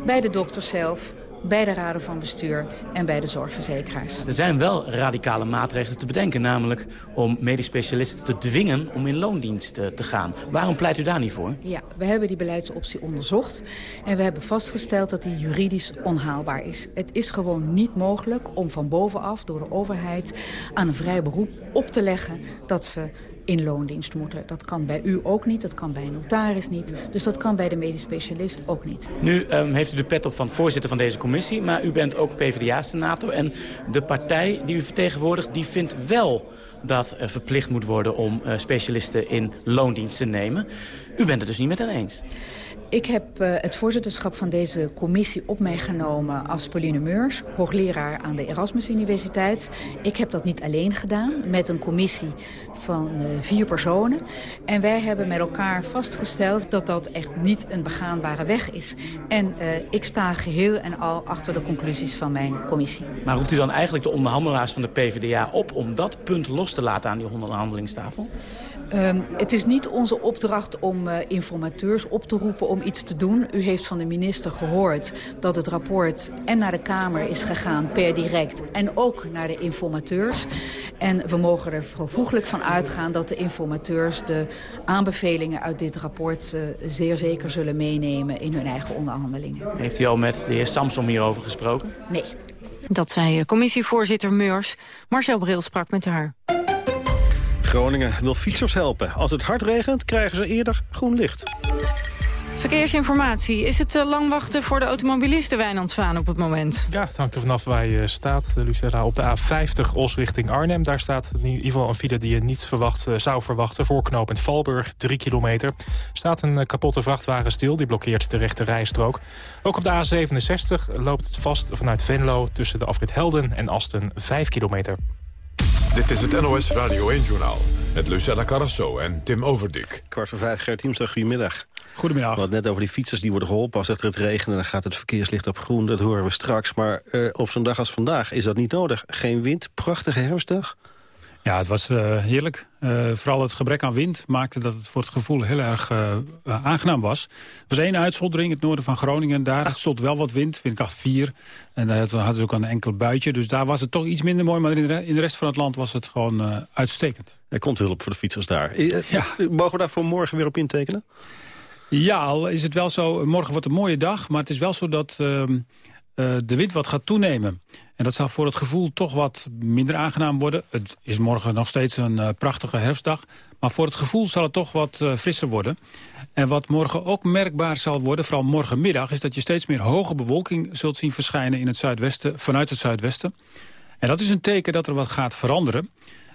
Bij de dokter zelf, bij de raden van bestuur en bij de zorgverzekeraars. Er zijn wel radicale maatregelen te bedenken, namelijk om medisch specialisten te dwingen om in loondienst te gaan. Waarom pleit u daar niet voor? Ja, we hebben die beleidsoptie onderzocht en we hebben vastgesteld dat die juridisch onhaalbaar is. Het is gewoon niet mogelijk om van bovenaf door de overheid aan een vrij beroep op te leggen dat ze in loondienst moeten. Dat kan bij u ook niet, dat kan bij een notaris niet. Dus dat kan bij de medisch specialist ook niet. Nu um, heeft u de pet op van voorzitter van deze commissie... maar u bent ook PvdA-senator. En de partij die u vertegenwoordigt, die vindt wel dat er verplicht moet worden... om uh, specialisten in loondienst te nemen. U bent het dus niet met hen eens. Ik heb uh, het voorzitterschap van deze commissie op mij genomen als Pauline Meurs, hoogleraar aan de Erasmus Universiteit. Ik heb dat niet alleen gedaan, met een commissie van uh, vier personen. En wij hebben met elkaar vastgesteld dat dat echt niet een begaanbare weg is. En uh, ik sta geheel en al achter de conclusies van mijn commissie. Maar roept u dan eigenlijk de onderhandelaars van de PvdA op om dat punt los te laten aan die onderhandelingstafel? Um, het is niet onze opdracht om informateurs op te roepen om iets te doen. U heeft van de minister gehoord dat het rapport en naar de Kamer is gegaan per direct en ook naar de informateurs. En we mogen er vervoeglijk van uitgaan dat de informateurs de aanbevelingen uit dit rapport uh, zeer zeker zullen meenemen in hun eigen onderhandelingen. Heeft u al met de heer Samsom hierover gesproken? Nee. Dat zei commissievoorzitter Meurs. Marcel Bril sprak met haar. Groningen wil fietsers helpen. Als het hard regent, krijgen ze eerder groen licht. Verkeersinformatie. Is het uh, lang wachten voor de automobilisten Wijnandsvaan op het moment? Ja, het hangt er vanaf waar je staat, uh, Lucella. Op de A50 Os richting Arnhem. Daar staat in ieder geval een file die je niet verwacht, uh, zou verwachten. Voorknopend Valburg, 3 kilometer. staat een kapotte vrachtwagen stil. Die blokkeert de rechte rijstrook. Ook op de A67 loopt het vast vanuit Venlo... tussen de afrit Helden en Asten, 5 kilometer. Dit is het NOS Radio 1-journaal. Met Lucella Carrasso en Tim Overdik. Kwart voor vijf, Gert Hiemstra, goedemiddag. Goedemiddag. We hadden net over die fietsers die worden geholpen als het regent... en dan gaat het verkeerslicht op groen, dat horen we straks. Maar uh, op zo'n dag als vandaag is dat niet nodig. Geen wind, prachtige herfstdag. Ja, het was uh, heerlijk. Uh, vooral het gebrek aan wind maakte dat het voor het gevoel heel erg uh, aangenaam was. Er was één uitzondering, het noorden van Groningen. Daar Ach. stond wel wat wind, windkracht 4. En daar hadden ze ook een enkel buitje. Dus daar was het toch iets minder mooi. Maar in de, in de rest van het land was het gewoon uitstekend. Er komt hulp voor de fietsers daar. Ja. Mogen we daar voor morgen weer op intekenen? Ja, al is het wel zo. Morgen wordt een mooie dag. Maar het is wel zo dat uh, uh, de wind wat gaat toenemen. En dat zal voor het gevoel toch wat minder aangenaam worden. Het is morgen nog steeds een uh, prachtige herfstdag. Maar voor het gevoel zal het toch wat uh, frisser worden. En wat morgen ook merkbaar zal worden, vooral morgenmiddag... is dat je steeds meer hoge bewolking zult zien verschijnen in het zuidwesten, vanuit het zuidwesten. En dat is een teken dat er wat gaat veranderen.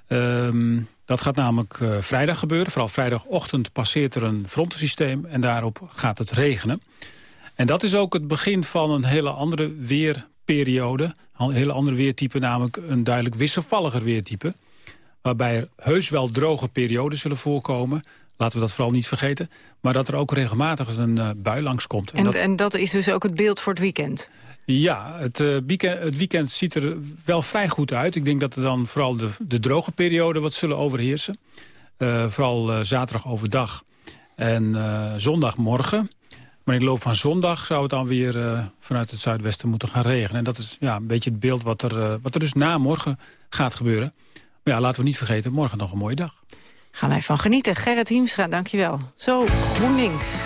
Um, dat gaat namelijk uh, vrijdag gebeuren. Vooral vrijdagochtend passeert er een frontensysteem en daarop gaat het regenen. En dat is ook het begin van een hele andere weerperiode. Een hele andere weertype, namelijk een duidelijk wisselvalliger weertype. Waarbij er heus wel droge perioden zullen voorkomen. Laten we dat vooral niet vergeten. Maar dat er ook regelmatig een uh, bui langskomt. En, en, dat... en dat is dus ook het beeld voor het weekend? Ja, het, uh, weekend, het, weekend, ziet er wel vrij goed uit. Ik denk dat er dan vooral de, de droge periode wat zullen overheersen. Uh, vooral uh, zaterdag overdag en zondagmorgen. Maar in de loop van zondag zou het dan weer vanuit het zuidwesten moeten gaan regenen. En dat is ja, een beetje het beeld wat er, wat er dus na morgen gaat gebeuren. Maar ja, laten we niet vergeten, morgen nog een mooie dag. Gaan wij van genieten. Gerrit Hiemstra, dankjewel. Zo, GroenLinks.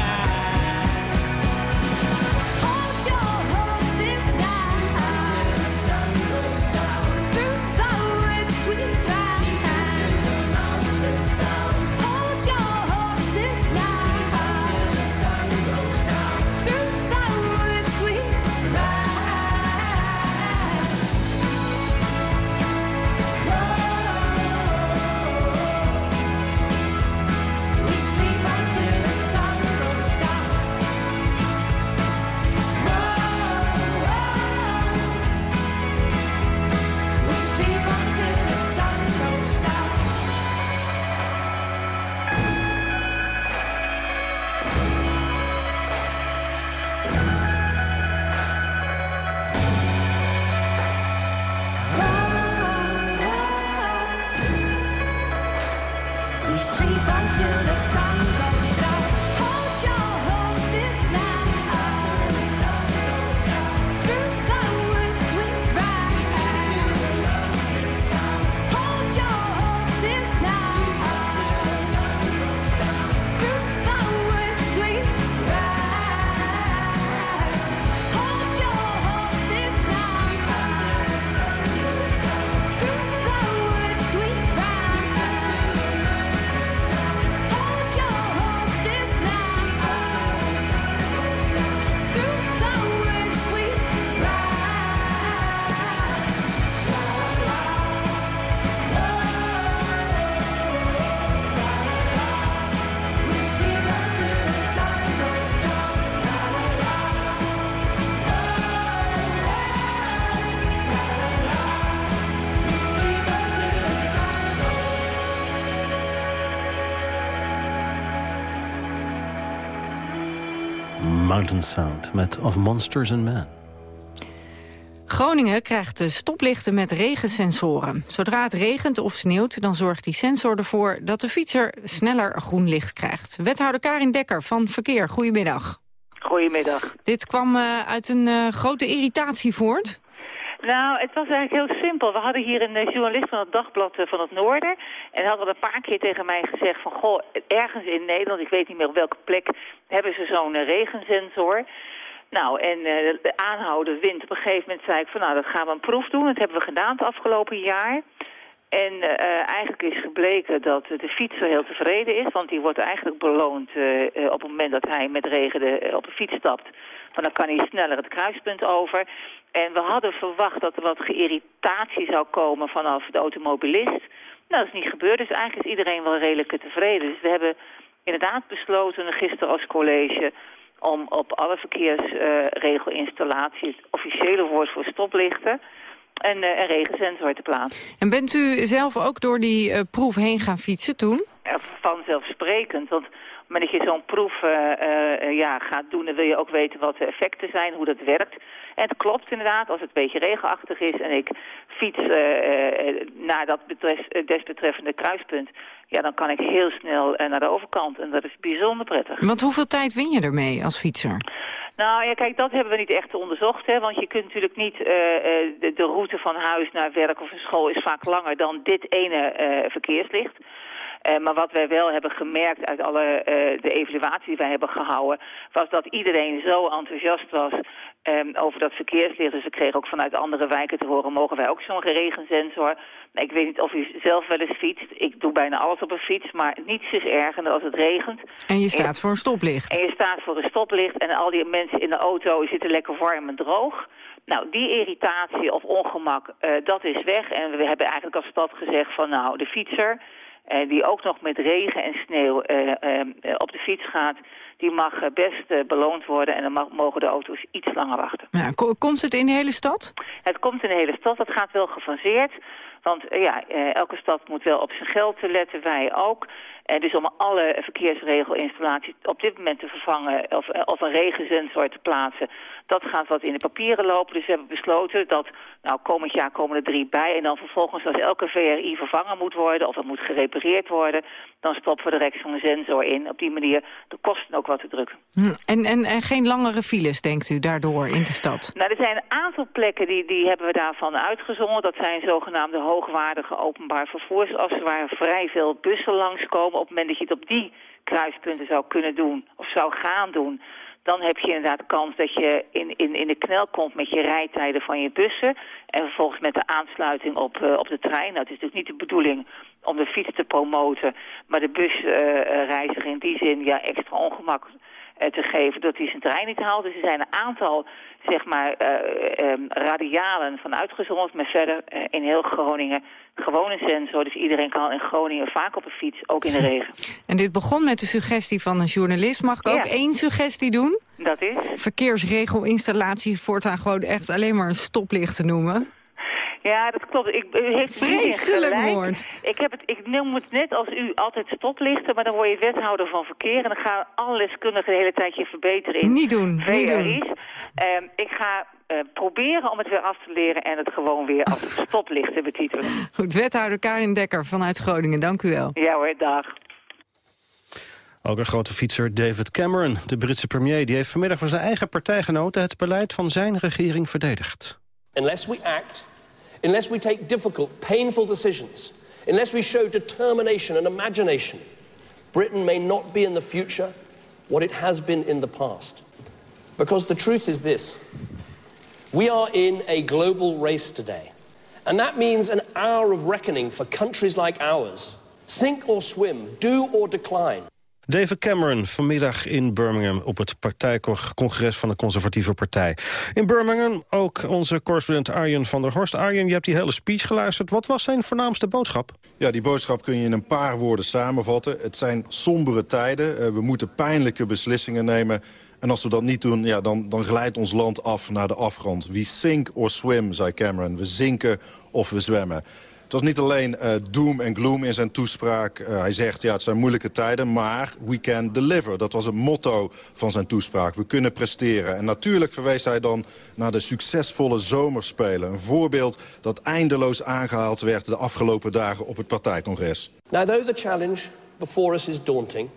Mountain Sound met Of Monsters and Men. Groningen krijgt stoplichten met regensensoren. Zodra het regent of sneeuwt, dan zorgt die sensor ervoor... dat de fietser sneller groen licht krijgt. Wethouder Karin Dekker van Verkeer, goedemiddag. Goedemiddag. Dit kwam uh, uit een uh, grote irritatie voort. Nou, het was eigenlijk heel simpel. We hadden hier een uh, journalist van het Dagblad van het Noorden. En had al een paar keer tegen mij gezegd van... goh, ergens in Nederland, ik weet niet meer op welke plek... hebben ze zo'n regensensor... Nou, en de aanhouden wind. Op een gegeven moment zei ik van nou, dat gaan we een proef doen. Dat hebben we gedaan het afgelopen jaar. En eigenlijk is gebleken dat de fietser heel tevreden is. Want die wordt eigenlijk beloond op het moment dat hij met regen de, op de fiets stapt. Want dan kan hij sneller het kruispunt over. En we hadden verwacht dat er wat geïrritatie zou komen vanaf de automobilist. Nou, dat is niet gebeurd. Dus eigenlijk is iedereen wel redelijk tevreden. Dus we hebben inderdaad besloten gisteren als college om op alle verkeersregelinstallaties het officiële woord voor stoplichten en uh, een regensensor te plaatsen. En bent u zelf ook door die uh, proef heen gaan fietsen toen? Ja, vanzelfsprekend, want maar dat je zo'n proef uh, uh, ja, gaat doen, dan wil je ook weten wat de effecten zijn, hoe dat werkt. En het klopt inderdaad, als het een beetje regenachtig is en ik fiets uh, naar dat desbetreffende kruispunt, ja, dan kan ik heel snel naar de overkant. En dat is bijzonder prettig. Want hoeveel tijd win je ermee als fietser? Nou ja, kijk, dat hebben we niet echt onderzocht. Hè, want je kunt natuurlijk niet, uh, de, de, route van huis naar werk of een school is vaak langer dan dit ene uh, verkeerslicht. Uh, maar wat wij wel hebben gemerkt uit alle uh, de evaluatie die wij hebben gehouden... was dat iedereen zo enthousiast was um, over dat verkeerslicht. Dus we kregen ook vanuit andere wijken te horen... mogen wij ook zo'n regensensor. Nou, ik weet niet of u zelf wel eens fietst. Ik doe bijna alles op een fiets, maar niets is erger als het regent. En je staat en, voor een stoplicht. En je staat voor een stoplicht en al die mensen in de auto zitten lekker warm en droog... Nou, die irritatie of ongemak, uh, dat is weg. En we hebben eigenlijk als stad gezegd van nou, de fietser... Uh, die ook nog met regen en sneeuw uh, uh, op de fiets gaat... die mag best beloond worden en dan mag, mogen de auto's iets langer wachten. Ja, komt het in de hele stad? Het komt in de hele stad, dat gaat wel gefaseerd. Want ja, elke stad moet wel op zijn geld letten, wij ook. En dus om alle verkeersregelinstallaties op dit moment te vervangen... of, of een regensensor te plaatsen, dat gaat wat in de papieren lopen. Dus we hebben besloten dat nou, komend jaar komen er drie bij... en dan vervolgens als elke VRI vervangen moet worden... of het moet gerepareerd worden... dan stoppen we direct zo'n sensor in. Op die manier de kosten ook wat te drukken. Hm. En, en, en geen langere files, denkt u, daardoor in de stad? Nou, er zijn een aantal plekken die, die hebben we daarvan uitgezonden. Dat zijn zogenaamde hoogwaardige openbaar vervoersassen... waar vrij veel bussen langskomen. Op het moment dat je het op die kruispunten zou kunnen doen of zou gaan doen dan heb je inderdaad de kans dat je in, in, in de knel komt met je rijtijden van je bussen. En vervolgens met de aansluiting op, uh, op de trein. Nou, het is natuurlijk niet de bedoeling om de fiets te promoten. Maar de busreiziger uh, in die zin ja, extra ongemak te geven dat hij zijn trein niet haalt. Dus er zijn een aantal zeg maar, um, radialen van uitgezonderd. Maar verder in heel Groningen gewoon een sensor. Dus iedereen kan in Groningen vaak op een fiets, ook in de regen. En dit begon met de suggestie van een journalist. Mag ik ook één suggestie doen? Dat is? Verkeersregelinstallatie voortaan gewoon echt alleen maar een stoplicht te noemen. Ja, dat klopt. Ik, u heeft Vreselijk woord. Ik, heb het, ik noem het net als u altijd stoplichten, maar dan word je wethouder van verkeer... en dan gaan alle deskundigen de hele tijd je verbeteren in Niet doen, VRI's. niet doen. Um, ik ga uh, proberen om het weer af te leren en het gewoon weer als stoplicht te betitelen. Goed, wethouder Karin Dekker vanuit Groningen, dank u wel. Ja hoor, dag. Ook een grote fietser David Cameron, de Britse premier... die heeft vanmiddag van zijn eigen partijgenoten... het beleid van zijn regering verdedigd. Unless we act, unless we take difficult, painful decisions... unless we show determination and imagination... Britain may not be in the future what it has been in the past. Because the truth is this... We are in a global race today. And that means an hour of reckoning for countries like ours. Sink or swim, do or decline. David Cameron vanmiddag in Birmingham op het partijcongres van de conservatieve partij. In Birmingham ook onze correspondent Arjen van der Horst. Arjen, je hebt die hele speech geluisterd. Wat was zijn voornaamste boodschap? Ja, die boodschap kun je in een paar woorden samenvatten. Het zijn sombere tijden. we moeten pijnlijke beslissingen nemen. En als we dat niet doen, ja, dan, dan glijdt ons land af naar de afgrond. We sink or swim, zei Cameron. We zinken of we zwemmen. Het was niet alleen uh, doom en gloom in zijn toespraak. Uh, hij zegt, ja, het zijn moeilijke tijden, maar we can deliver. Dat was het motto van zijn toespraak. We kunnen presteren. En natuurlijk verwees hij dan naar de succesvolle zomerspelen. Een voorbeeld dat eindeloos aangehaald werd de afgelopen dagen op het partijcongres. Now, though the challenge before us is daunting,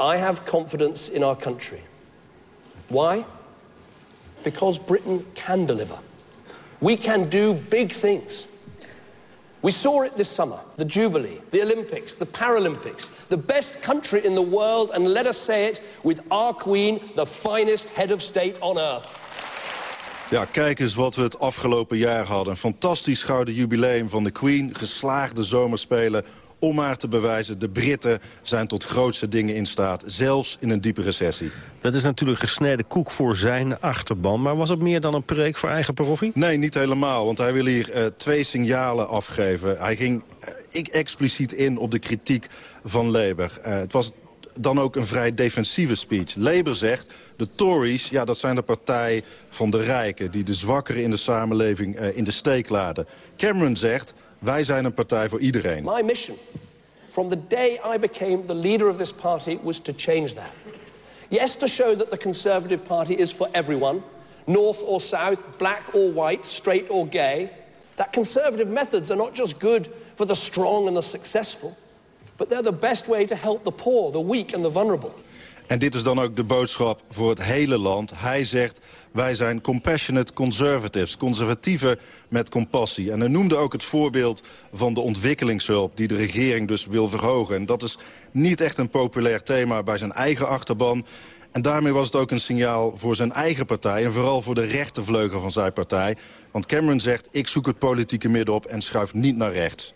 I have confidence in our country. Why? Because Britain can deliver. We can do big things. We saw it this summer, the Jubilee, the Olympics, the Paralympics, the best country in the world, and let us say it, with our Queen, the finest head of state on earth. Ja, kijk eens wat we het afgelopen jaar hadden. Een fantastisch gouden jubileum van de Queen. Geslaagde zomerspelen om maar te bewijzen... de Britten zijn tot grootste dingen in staat, zelfs in een diepe recessie. Dat is natuurlijk gesneden koek voor zijn achterban... maar was het meer dan een preek voor eigen parochie? Nee, niet helemaal, want hij wil hier uh, twee signalen afgeven. Hij ging uh, expliciet in op de kritiek van Labour. Uh, het was dan ook een vrij defensieve speech. Labour zegt, de Tories, ja, dat zijn de partij van de rijken... die de zwakkeren in de samenleving uh, in de steek laten. Cameron zegt, wij zijn een partij voor iedereen. My mission from the day I became the leader of this party was to change that. Yes, to show that the Conservative Party is for everyone, north or south, black or white, straight or gay. That conservative methods are not just good for the strong and the successful, but they're the best way to help the poor, the weak and the vulnerable. En dit is dan ook de boodschap voor het hele land. Hij zegt, wij zijn compassionate conservatives, conservatieven met compassie. En hij noemde ook het voorbeeld van de ontwikkelingshulp... die de regering dus wil verhogen. En dat is niet echt een populair thema bij zijn eigen achterban. En daarmee was het ook een signaal voor zijn eigen partij... en vooral voor de rechtervleugel van zijn partij. Want Cameron zegt, ik zoek het politieke midden op en schuif niet naar rechts.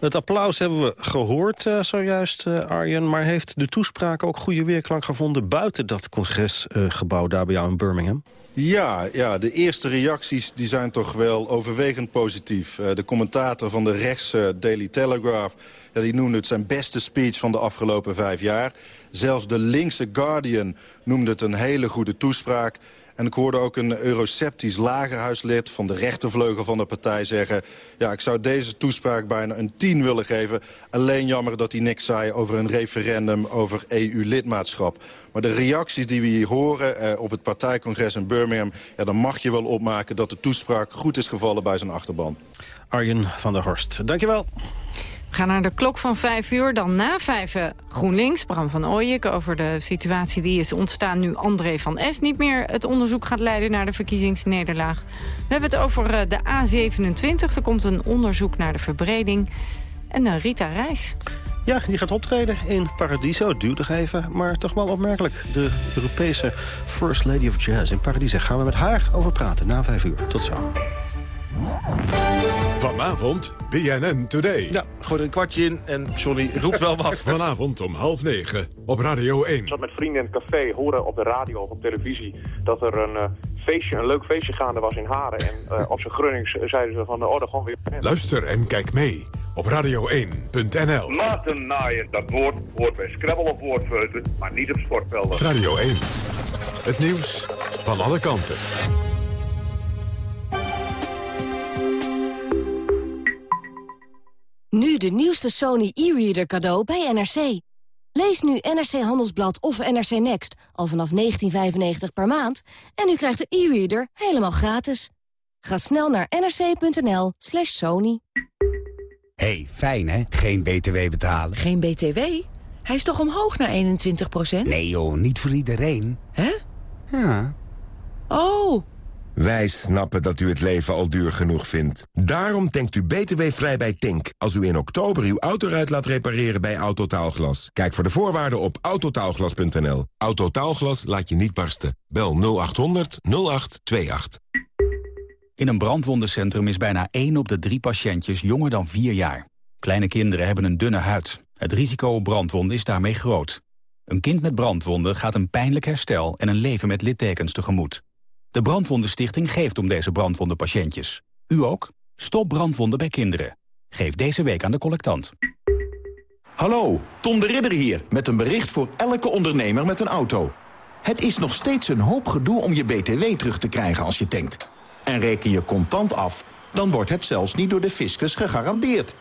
Het applaus hebben we gehoord uh, zojuist, uh, Arjen. Maar heeft de toespraak ook goede weerklank gevonden... buiten dat congresgebouw uh, daar bij jou in Birmingham? Ja, ja, de eerste reacties die zijn toch wel overwegend positief. De commentator van de rechtse Daily Telegraph... Ja, die noemde het zijn beste speech van de afgelopen vijf jaar. Zelfs de linkse Guardian noemde het een hele goede toespraak. En ik hoorde ook een euroceptisch lagerhuislid van de rechtervleugel van de partij zeggen... ja, ik zou deze toespraak bijna een 10 willen geven. Alleen jammer dat hij niks zei over een referendum over EU-lidmaatschap. Maar de reacties die we hier horen eh, op het partijcongres in Birmingham... Ja, dan mag je wel opmaken dat de toespraak goed is gevallen bij zijn achterban. Arjen van der Horst, dankjewel. We gaan naar de klok van vijf uur, dan na vijf GroenLinks. Bram van Ooyek over de situatie die is ontstaan... nu André van S. niet meer het onderzoek gaat leiden naar de verkiezingsnederlaag. We hebben het over eh, de A27. Er komt een onderzoek naar de verbreding. En uh, Rita Reis. Ja, die gaat optreden in Paradiso. Nog even, maar toch wel opmerkelijk. De Europese First Lady of Jazz in Paradiso. Gaan we met haar over praten na vijf uur. Tot zo. Vanavond BNN Today. Ja, gooi er een kwartje in en Johnny roept wel wat. Vanavond om half negen op Radio 1. Ik zat met vrienden in het café, horen op de radio of op televisie... dat er een uh, feestje, een leuk feestje gaande was in Haren. En uh, op zijn Grunnings zeiden ze van, oh, dan gewoon weer... Luister en kijk mee op radio1.nl. Maarten naaien, dat woord hoort bij Scrabble of woordfeuten, maar niet op sportvelden. Radio 1, het nieuws van alle kanten. Nu de nieuwste Sony e-reader cadeau bij NRC. Lees nu NRC Handelsblad of NRC Next al vanaf 19,95 per maand... en u krijgt de e-reader helemaal gratis. Ga snel naar nrc.nl slash sony. hey, fijn hè? Geen BTW betalen. Geen BTW? Hij is toch omhoog naar 21% Nee joh, niet voor iedereen. Hè? Ja. Oh... Wij snappen dat u het leven al duur genoeg vindt. Daarom denkt u btw-vrij bij Tink... als u in oktober uw autoruit laat repareren bij Autotaalglas. Kijk voor de voorwaarden op autotaalglas.nl. Autotaalglas laat je niet barsten. Bel 0800 0828. In een brandwondencentrum is bijna 1 op de 3 patiëntjes jonger dan 4 jaar. Kleine kinderen hebben een dunne huid. Het risico op brandwonden is daarmee groot. Een kind met brandwonden gaat een pijnlijk herstel... en een leven met littekens tegemoet. De Brandwondenstichting geeft om deze brandwondenpatiëntjes. U ook? Stop brandwonden bij kinderen. Geef deze week aan de collectant. Hallo, Tom de Ridder hier, met een bericht voor elke ondernemer met een auto. Het is nog steeds een hoop gedoe om je BTW terug te krijgen als je tankt. En reken je contant af, dan wordt het zelfs niet door de fiscus gegarandeerd.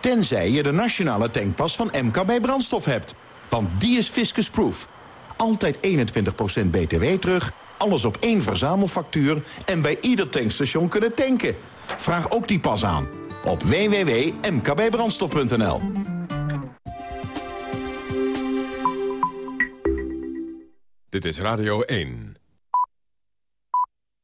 Tenzij je de nationale tankpas van MKB Brandstof hebt. Want die is fiscusproof. Altijd 21% btw terug, alles op één verzamelfactuur... en bij ieder tankstation kunnen tanken. Vraag ook die pas aan op www.mkbbrandstof.nl. Dit is Radio 1.